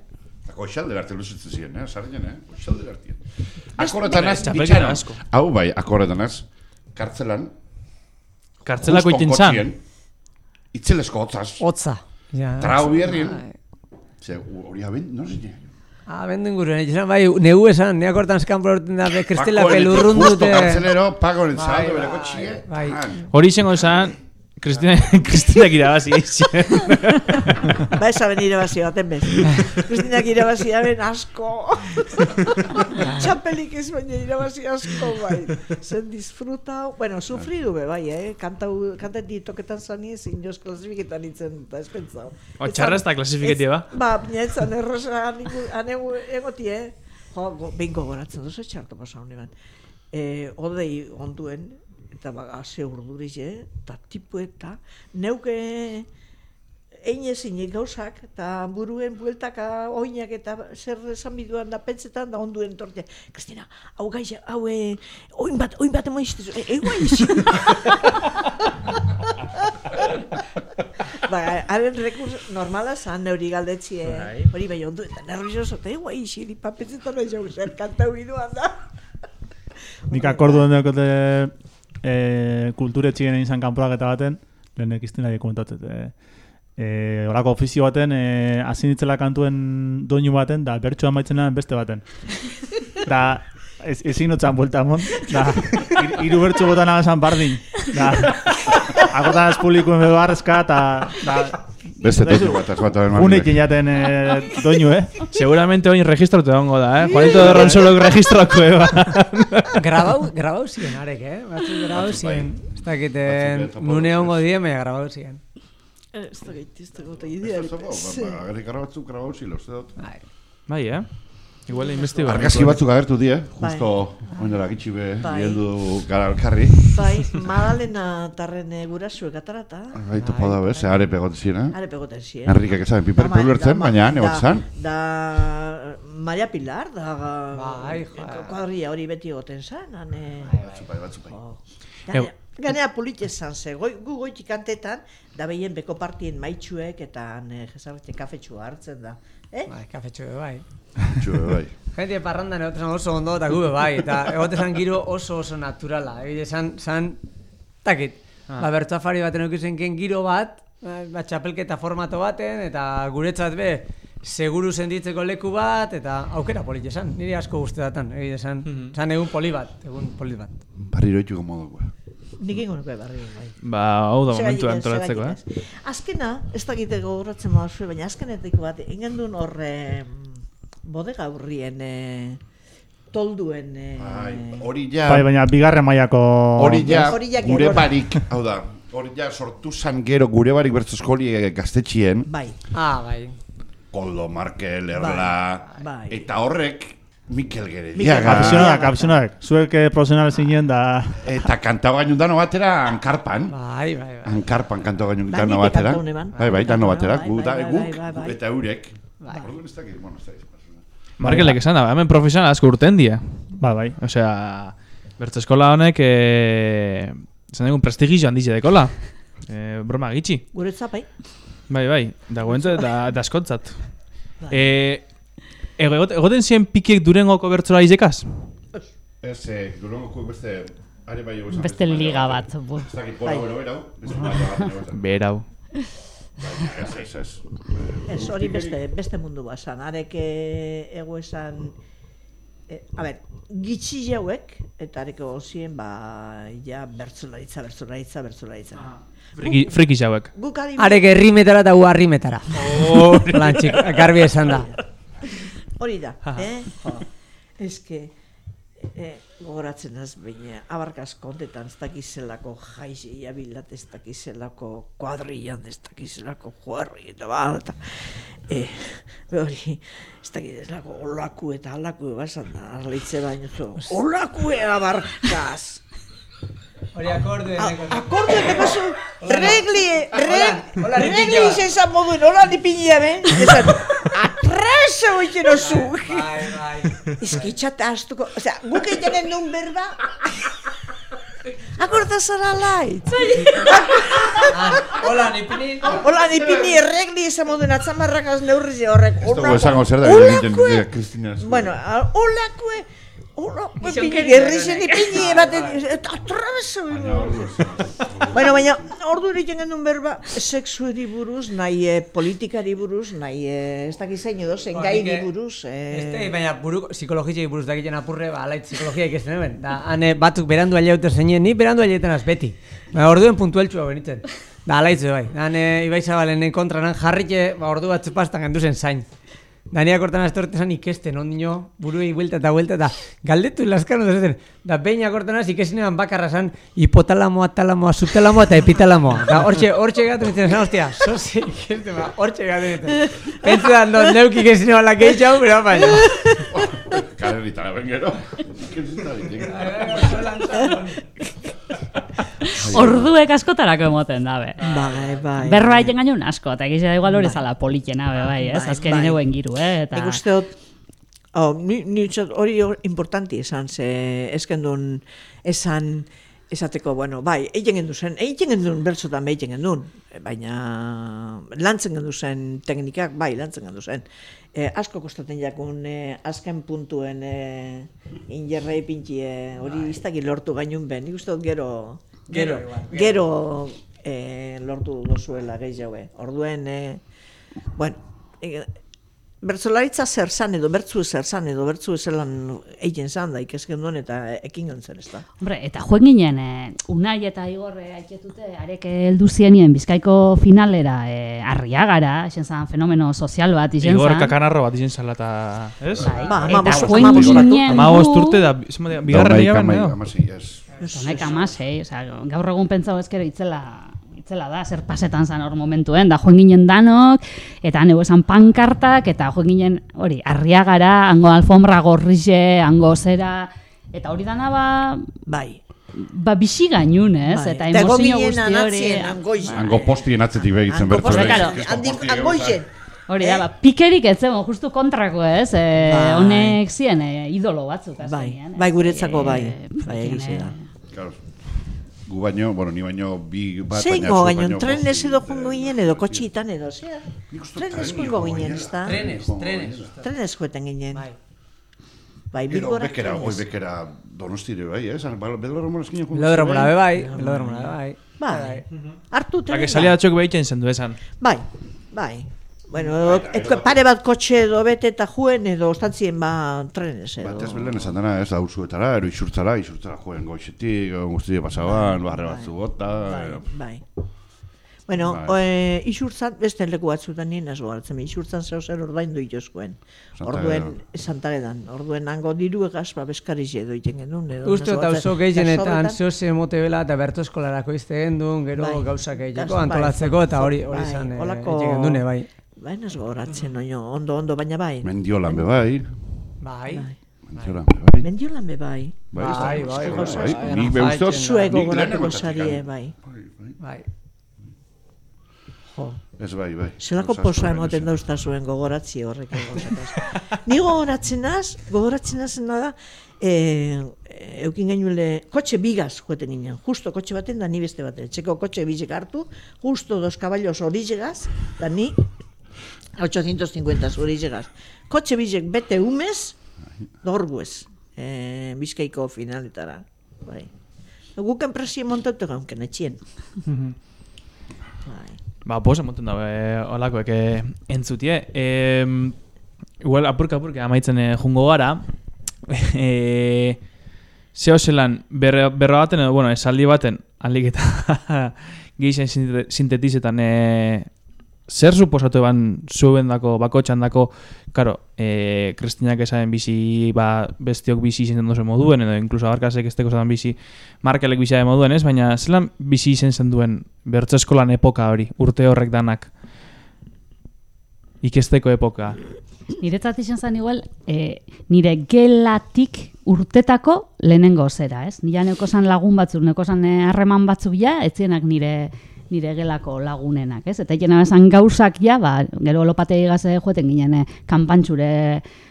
Goixalde arte luzitzen ziren, eh? Sarrien, eh? Goixalde artean. Akorretan az,
asko.
Hau bai, akorretan az, kartzelan.
Kartzelako iten zan.
Itzelesko hotzaz.
Hotza. Ja,
Trau bierrien. Ze, hori aben, no sé.
Ah, bendu inguruen, esan bai, negu esan, neak hortan eskampo horten da, be, kristela
Paco,
pelurrun
Justo kartzelero, pago en
Bai, bai, bai.
Hori izango zan, Kristina, Kristina irabazi.
Ba, esa ben irabazi baten bez. Kristinak irabazi ben asko. Txapelik ez baina irabazi asko, bai. Zen disfrutau. Bueno, sufridu be, bai, eh? Kantau, kantetik toketan zani ezin joz klasifiketan itzen, eta ez pentsau.
O, txarra ez da klasifiketia ba?
Ba, baina ez zan errosa anegu egoti, eh? Jo, go, behin gogoratzen duzu txarto pasa honi ban. E, odei onduen, eta baga, ze urduriz, eh? Eta tipu eta, neuke ein ezinik gauzak, eta buruen bueltaka oinak eta zer esan biduan da pentsetan da onduen torte. Kristina, hau gaixa, hau e, oin bat, oin bat emo iztezu, e, egua izi. ba, haren rekurs normala zan neuri galdetzie,
Bai.
hori bai ondu, eta nervioso, eta egua izi, di papetzetan nahi jau zer kantau biduan da.
Nik akordu den dekote e, kulturetxien egin zan kanporaketa baten, lehenek izten nahi komentatzen. E, e, orako ofizio baten, e, hasi ditzela kantuen doinu baten, da bertsoa maitzena beste baten. Da, ez, ezin notzan buelta mon, da, ir, iru bertso botan agazan bardin. Da, agotan ez publikoen bedo arrezka, eta, da,
Beste toki bat, ez bat aben
unik jaten e, doinu, eh?
Seguramente oin registratu egongo da, eh? Juanito de Ronsolo registrako eba.
grabau, grabau ziren arek, eh? Batzuk grabau
Batzuk bai.
ziren. Ez dakit,
Batzuk bai, topo
nune
dut,
hongo
ez.
die, baina grabau ziren.
Ez da gaiti, ez da gota
Ez
idea.
da zopo, ba, ba, agerrik batzuk grabau zilo, uste dut.
Bai.
Bai, eh? Igual investigo.
Argazki batzuk agertu die,
Bai.
justo oindela gitxi be,
Bai.
bieldu gara elkarri.
Bai, Madalena tarren eh, gurasuek atarata.
Bai, topo da bez, are pegote ziren, eh?
Are pegoten zien.
Enrikek esan, piper
Da, ma-
ulertzen,
da, ma-
baina han
da-
egotzen.
Da Maria Pilar, da
Bai, joa.
kuadria hori beti egoten zan, ane...
Batzuk bai, batzuk bai.
Ganea, ganea polit esan ze, goi, gu goitik kantetan, da behien beko partien maitxuek eta ne, jesarretxe kafetxua hartzen da. Eh?
Bai, kafetxo be, bai.
Txue, bai.
Gente parrandan egotezan oso ondo eta gube bai, eta egotezan giro oso oso naturala. Egile san, san, takit,
Ah.
ba, bertu afari baten eukizen ken giro bat, ba, ba, txapelketa formato baten, eta guretzat be, seguru senditzeko leku bat, eta aukera polit esan, niri asko guzti datan, egile san,
Mhm.
san egun poli bat, egun poli bat.
Barriro ituko moduko.
Nik ingo nuke barri bai.
Ba, hau da momentu antolatzeko, eh?
Azkena, ez dakite gogoratzen mazu, baina azkenetik bat, ingendun hor eh, bodega hurrien eh, tolduen... Eh,
Bai, hori ja,
Bai, baina bigarren mailako...
hori ja, gure barik, hau da, hori ja sortu zan gero gure barik bertzo eskoli eh, gaztetxien,
bai,
Ah, bai.
Koldo, Markel, Erla,
bai.
eta horrek Mikel
Mikel
Gerediaga,
Kapizionak, kapizionak. Zuek eh, profesional zinen da...
eta kantau gainu dano batera ankarpan,
Bai, bai, bai.
ankarpan kantau gainu
Bai,
dano batera, bai, bai, dano
Bai,
batera,
bai,
gu, da,
bai, bai,
guk,
bai, bai.
eta eurek,
Bai.
orduan ez dakit, bueno, ez dakit,
Markelek esan da, ba, hemen profesional asko urten die.
Ba, bai.
Osea, bertso eskola honek, eh, zan dugun prestigio handize dekola. Eh, broma gitxi.
Guretzat, bai.
Bai, bai, da guentzat, da, da askontzat. Eh, ego- egot- egoten ziren pikiek durengoko bertzola izekaz?
Ez, eh, durongoko beste, are bai egozen.
Beste liga bat.
Ez dakit, bora,
Bai.
bera, bera, maila bat egozen.
Berau.
Ez, ez, ez.
Ez, hori beste, beste mundu basan. Arek eh, ego esan... Eh, a ber, gitxi jauek, eta areko zien, ba, ja, bertzolaritza, bertzolaritza, bertzolaritza.
Friki, friki jauek.
Guk adibidez,
Arek herrimetara eta gu harrimetara. Lantxik, garbi esan da.
hori da, eh? Jo. Ez que, e, gogoratzen az baina abarkaz kontetan ez dakizelako jaizi abilat ez dakizelako kuadrillan ez dakizelako juarri eta ba eta e, hori ez dakizelako olaku eta alaku basan da arleitze baino zu olaku abarkaz
Hori akorde.
Akorde de paso regli regli
piña.
se esa modu hola ni piña ben esan hoy no su
Bai, bai.
Eskitxate astuko, osea, guk egiten duen berba Akorda zara lait.
Hola, ni pinin.
Hola, ni pini erregli esan moduen atzamarrakaz neurri horrek.
Ez dugu esango zer da egiten Kristina.
Bueno, a-
Gizonkeria
gerrizen ipini ematen, eta atrabeso. Bueno, baina, ordu egiten genuen berba, sexueri buruz, nahi eh, politikari buruz, nahi eh, ez dakiz zein edo, zen gairi buruz. eh,
Este, baina buru psikologiei buruz dakiten apurre, ba, alait psikologia ikesten eben. Da, hane batzuk berandu aileuten zeinen, ni berandu aileuten az beti. Ba, orduen puntueltxua benitzen. Da, alaitze bai. Hane Ibai Zabalenen kontra nan jarrike, ba, ordu batzu pastan genduzen zain. Dania kortan astortezan ikesten, ondino, buruei buelta eta buelta, eta galdetu laskano dezaten. Da, beina kortanaz ikesenean bakarra zan, hipotalamoa, talamoa, subtalamoa eta epitalamoa. Da, hortxe, hortxe gatu nintzen, zan, ostia, sozi ikesten, ba, hortxe gatu nintzen. Pentsu da, no, neuk ikesten bala gehiago, pero baina.
Karerita, ben gero. Kristina ditik.
Orduek askotarako emoten dabe.
Bai, bai.
Berroa egiten gainun asko, eta egizia da igual hori zala politena be, bai, ez?
Bai,
Azken
bai.
neuen giru, eh? Eta...
Nik uste dut, oh, ni, hori hor- importanti esan, ze esken duen esan, esateko, bueno, bai, egiten gendu zen, egiten gendu bertzotan be egiten gendu, baina lantzen gendu zen teknikak, bai, lantzen gendu zen. E, asko kostaten jakun e, azken puntuen e, injerrei pintxi e, hori bai. iztaki lortu gainun ben, nik uste dut gero, gero,
Gero igual,
gero, e, lortu dozuela gehiago. Orduen, e, bueno, e, Bertzolaritza zer zan edo, bertzu zer zan edo, bertzu zelan egin zan da, ikesken duen eta ekin gontzen ez da.
Hombre, eta joen ginen, eh, Unai eta Igor eh, aitetute arek heldu zienien Bizkaiko finalera eh, arriagara, esen zan fenomeno sozial bat izen
Igor
zan.
kakanarro bat izen zala eta... Ez?
Bai,
Ba,
eta joen
hamabost batu.
ginen
Amabost
gu-
urte da, zema dira, bigarren
Amaika,
ligaben,
amaika,
edo?
amasei, ez.
Honek amasei, osea, gaur egun pentsau ezkero itzela itzela da, zer pasetan zan hor momentuen, da joen ginen danok, eta neu esan pankartak, eta joen ginen, hori, arriagara, hango alfombra gorrixe, hango zera, eta hori dana ba,
Bai.
ba bixi gainun, ez?
bai.
Eta emozio guzti hori.
Hango postien atzetik begitzen
Hango
bertu.
postien, handi- angoizen.
Hori da, ba, pikerik ez zegoen, justu kontrako ez, e,
Bai.
honek zien e, idolo batzuk.
Bai, bai, guretzako
E,
bai. Bai, egize da.
Claro. Gu baino, bueno, ni baino bi bat, zu
gaino,
baino
trenez
bost,
edo
eh,
jungo ginen edo kotxitan edo, zea? Trenez
trenik
jungo ginen, ez da?
Trenes, trenes.
ginela.
Trenez joetan ginen.
Bai.
Bai,
Gero
bilgora
bekera, oi bekera donostire bai, ez? Belorromora eskin joan.
Velodromora be bai, velodromora be bai.
Bai, hartu
Eta
tren.
que salia atxok behitzen zen du esan.
Bai, bai. Bueno, e- pare bat kotxe edo bete eta juen edo ostantzien ba trenez edo.
Batez belen esan dena, ez, aurzuetara, ero isurtzara, isurtzara joen goixetik, guztie pasaban, barre batzu bota, eh,
Bai. Bueno,
Bai.
e, isurtzan, beste leku batzutan nien ez gogartzen, isurtzan zeu zer ordaindu itozkoen. Orduen,
Santagedan.
Orduen hango diru egaz, ba, beskariz edo iten genuen. Edo,
Uste eta oso gehienetan
Eta sobetan-
zose mote bela eta berto eskolarako izte gendun, gero
Bai.
gauzak egiteko,
Gas- bai,
antolatzeko eta hori
bai,
hori izan eh,
holako-
egiten gendune, bai.
Bai, ez gogoratzen, oino, ondo, ondo, baina bai.
mendiolan be bai,
Bai.
mendiolan be bai.
Mendiolan be bai.
Bai,
Bai, bai, bai,
bai,
bai,
nik
bai,
be uste dut,
bai,
Zuek
nik
gogoratuko
lehenengo
zarie, bai.
bai, bai.
Bai.
Jo.
Ez bai, bai.
Zelako
Gauza
posa emoten dauzta zuen gogoratzi horrek. Ni gogoratzen az, gogoratzen azena da, e, eukin gainule, kotxe bigaz joeten ginen, justo kotxe baten da ni beste baten. Txeko kotxe bizek hartu, justo dos caballos orizegaz, da ni 850 orizegaz. Kotxe bizek bete umez, dorguez, e, bizkaiko finaletara. Bai. Guken presio montatu gaunken etxien. Bai.
Ba, posa moten da, e, olakoek e, entzutie. E, igual, apurka apurka amaitzen e, jungo gara. E, zeo zelan, berra, berra baten, edo, bueno, esaldi baten, alik eta sinte- sintetizetan, e, zer suposatu eban zuen dako, bakotxan dako, karo, e, Kristinak esaten bizi, ba, bestiok bizi izen dozen moduen, edo inkluso abarkasek esteko zaten bizi, markelek bizi moduen, ez? Baina zelan bizi izen zen duen bertso eskolan epoka hori, urte horrek danak? Ikesteko epoka.
Niretzat izan zen igual, e, nire gelatik urtetako lehenengo zera, ez? Nila neko zan lagun batzuk, neko zan eh, harreman batzuk ja, etzienak nire nire gelako lagunenak, ez? Eta jena esan gauzak ja, ba, gero lopatei gaze joeten ginen, eh, kanpantxure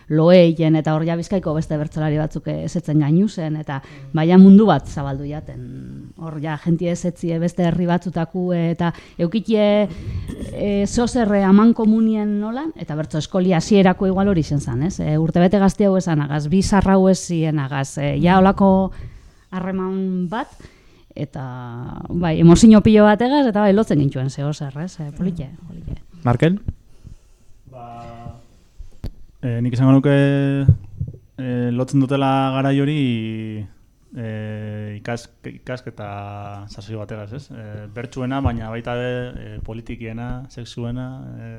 loeien eta hor bizkaiko beste bertsolari batzuk esetzen gainu zen, eta baina mundu bat zabaldu jaten. Hor ja, jentie esetzie beste herri batzutaku eta eukitie e, zozerre aman komunien nolan, eta bertso eskoli hasierako igual hori zen zan, ez? E, urte gazte hau esan agaz, bi zarra hau ez zien agaz, e, ja olako harreman bat, eta bai, emozio pilo bat egaz, eta bai, lotzen gintuen zeo zer, ez? E, polite, polite.
Markel?
E, nik izango nuke e, lotzen dutela gara hori e, ikas, ikasketa sasoi bategaz, ez? E, bertsuena, baina baita e, politikiena, sexuena, e,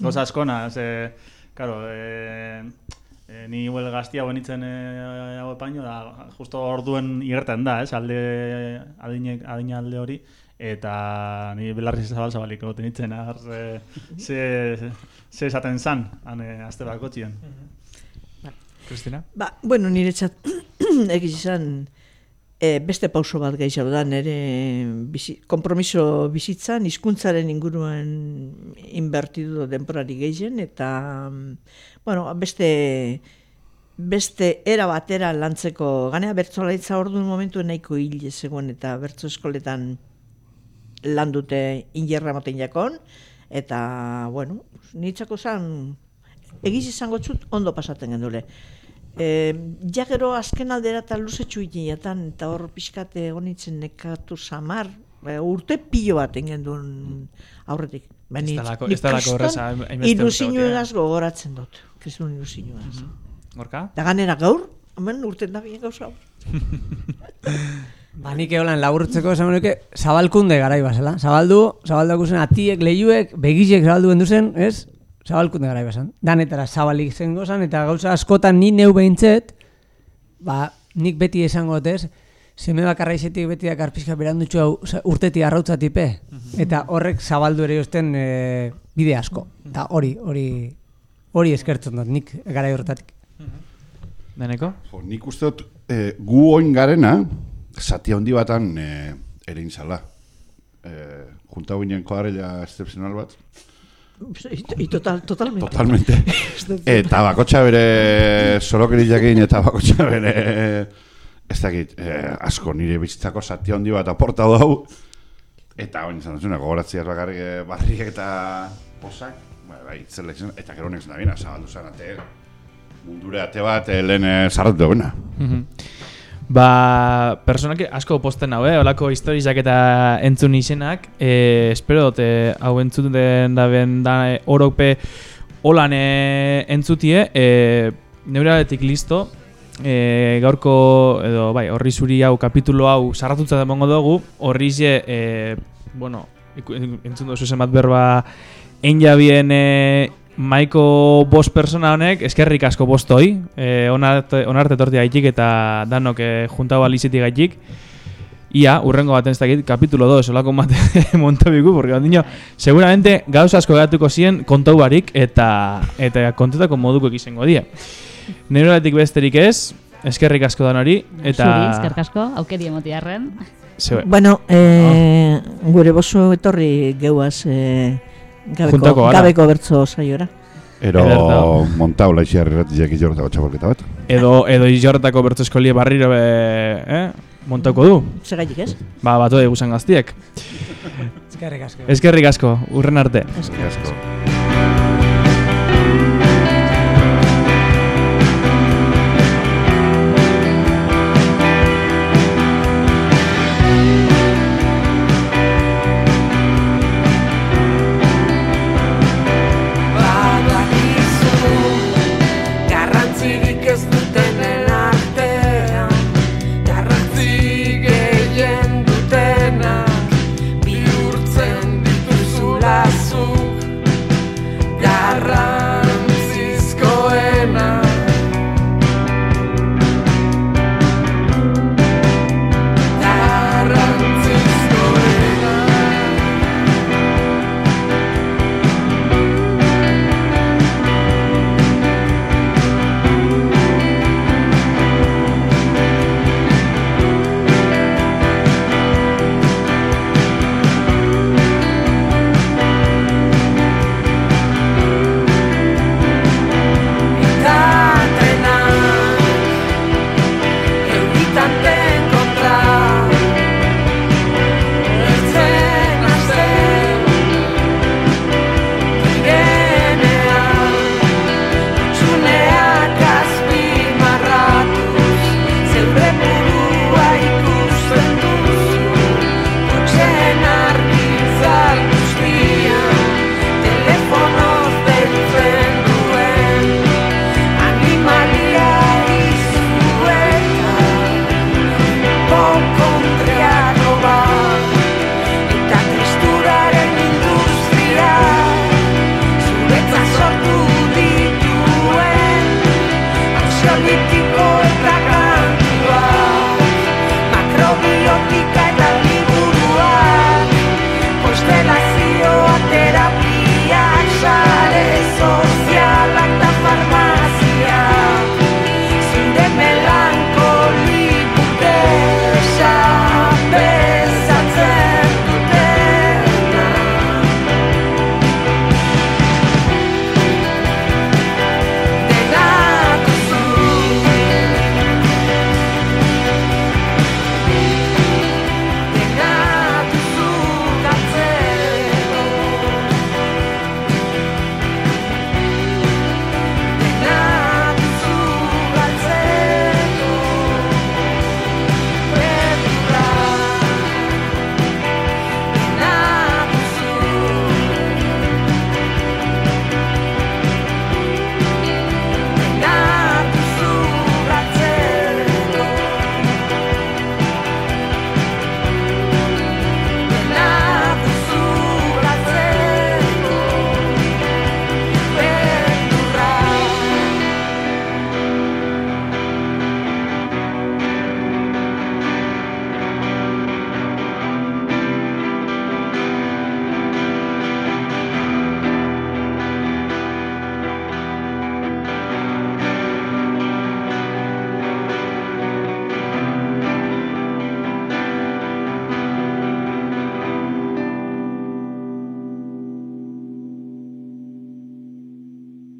goza askona, ez? E, claro, e, e, ni huel gaztia benitzen e, hau epaino, da, justo orduen igertan da, ez? Alde, adine, adine alde hori, eta ni belarri zabal zabalik egoten itzen, ze, ze, ze esaten zan, hane, azte bako txian.
Kristina?
Ba, bueno, nire txat, egiz izan, e, beste pauso bat gehiago da, nire bizi, kompromiso bizitzan, hizkuntzaren inguruan inbertidu denporari gehien, eta, bueno, beste, beste era batera lantzeko, ganea bertzolaitza orduan momentu nahiko hil zegoen, eta bertzo eskoletan lan dute injerra moten jakon, eta, bueno, nitzako zan, egiz izango txut, ondo pasaten gendule. E, ja gero azken aldera eta luzetxu ikinetan, eta hor pixkate honitzen nekatu samar, e, urte pilo bat engen duen aurretik.
Talako, ez talako horreza.
Ilusinu egaz gogoratzen dut. Kriston ilusinu egaz.
Gorka?
Da ganera gaur, hemen urten da bien gauza.
Ba, nik egolan laburtzeko esan nuke zabalkunde garai basela. Zabaldu, zabaldu zen atiek, lehiuek, begizek zabaldu bendu zen, ez? Zabalkunde garai basan. Danetara zabalik zen gozan, eta gauza askotan ni neu behintzet, ba, nik beti esango ez, seme bakarra izetik beti da karpizka berandutxu hau urteti arrautzatipe. Eta horrek zabaldu ere usten e, bide asko. Eta hori, hori, hori eskertzen dut, nik garai horretatik.
Deneko?
Jo, nik uste dut, e, gu oin garena, zati handi batan e, ere inzala. E, junta guinen kodarela excepcional bat.
I total, totalmente.
Totalmente. eta bakotxa bere sorokeriakin eta bakotxa bere ez dakit, e, asko nire bizitzako zati handi bat aporta hau eta oin izan duzuna, gogoratziaz bakarrik e, barriak eta posak, bai, bai, zelekzion, eta gero honek zenabina, zabaldu zen, ate, mundure ate bat, e, lehen e, zarratu duguna.
Ba, personak asko posten hau, eh? Olako historizak eta entzun izenak. E, espero dut, e, hau entzuten da ben da e, orope holan e, entzutie. E, Neuraletik listo. E, gaurko, edo, bai, horri zuri hau, kapitulo hau, sarratutza da dugu. Horri ze, e, bueno, entzun duzu zen bat berba, enjabien e, Maiko bost persona honek, eskerrik asko bostoi, eh, onarte, onarte torti gaitik eta danok eh, junta balizitik gaitik. Ia, urrengo baten ez dakit, kapitulo 2, solako mate montobiku, porque ondino, seguramente gauza asko gatuko ziren kontau barik eta, eta kontutako moduko izango die. Neuroletik besterik ez, eskerrik asko dan hori, eta...
Zuri, eskerrik asko, aukeri emotiarren.
Bueno, eh, gure boso etorri geuaz eh, gabeko, gabeko bertzo saiora.
Ero
Ederto.
montau laixi herriratik jortako txapelketa bat.
Edo, edo izorretako bertu eskolie barriro be, eh? montauko du.
Segaitik ez?
Ba, batu egusan gaztiek.
Eskerrik asko.
Eskerrik asko, urren arte.
Asko.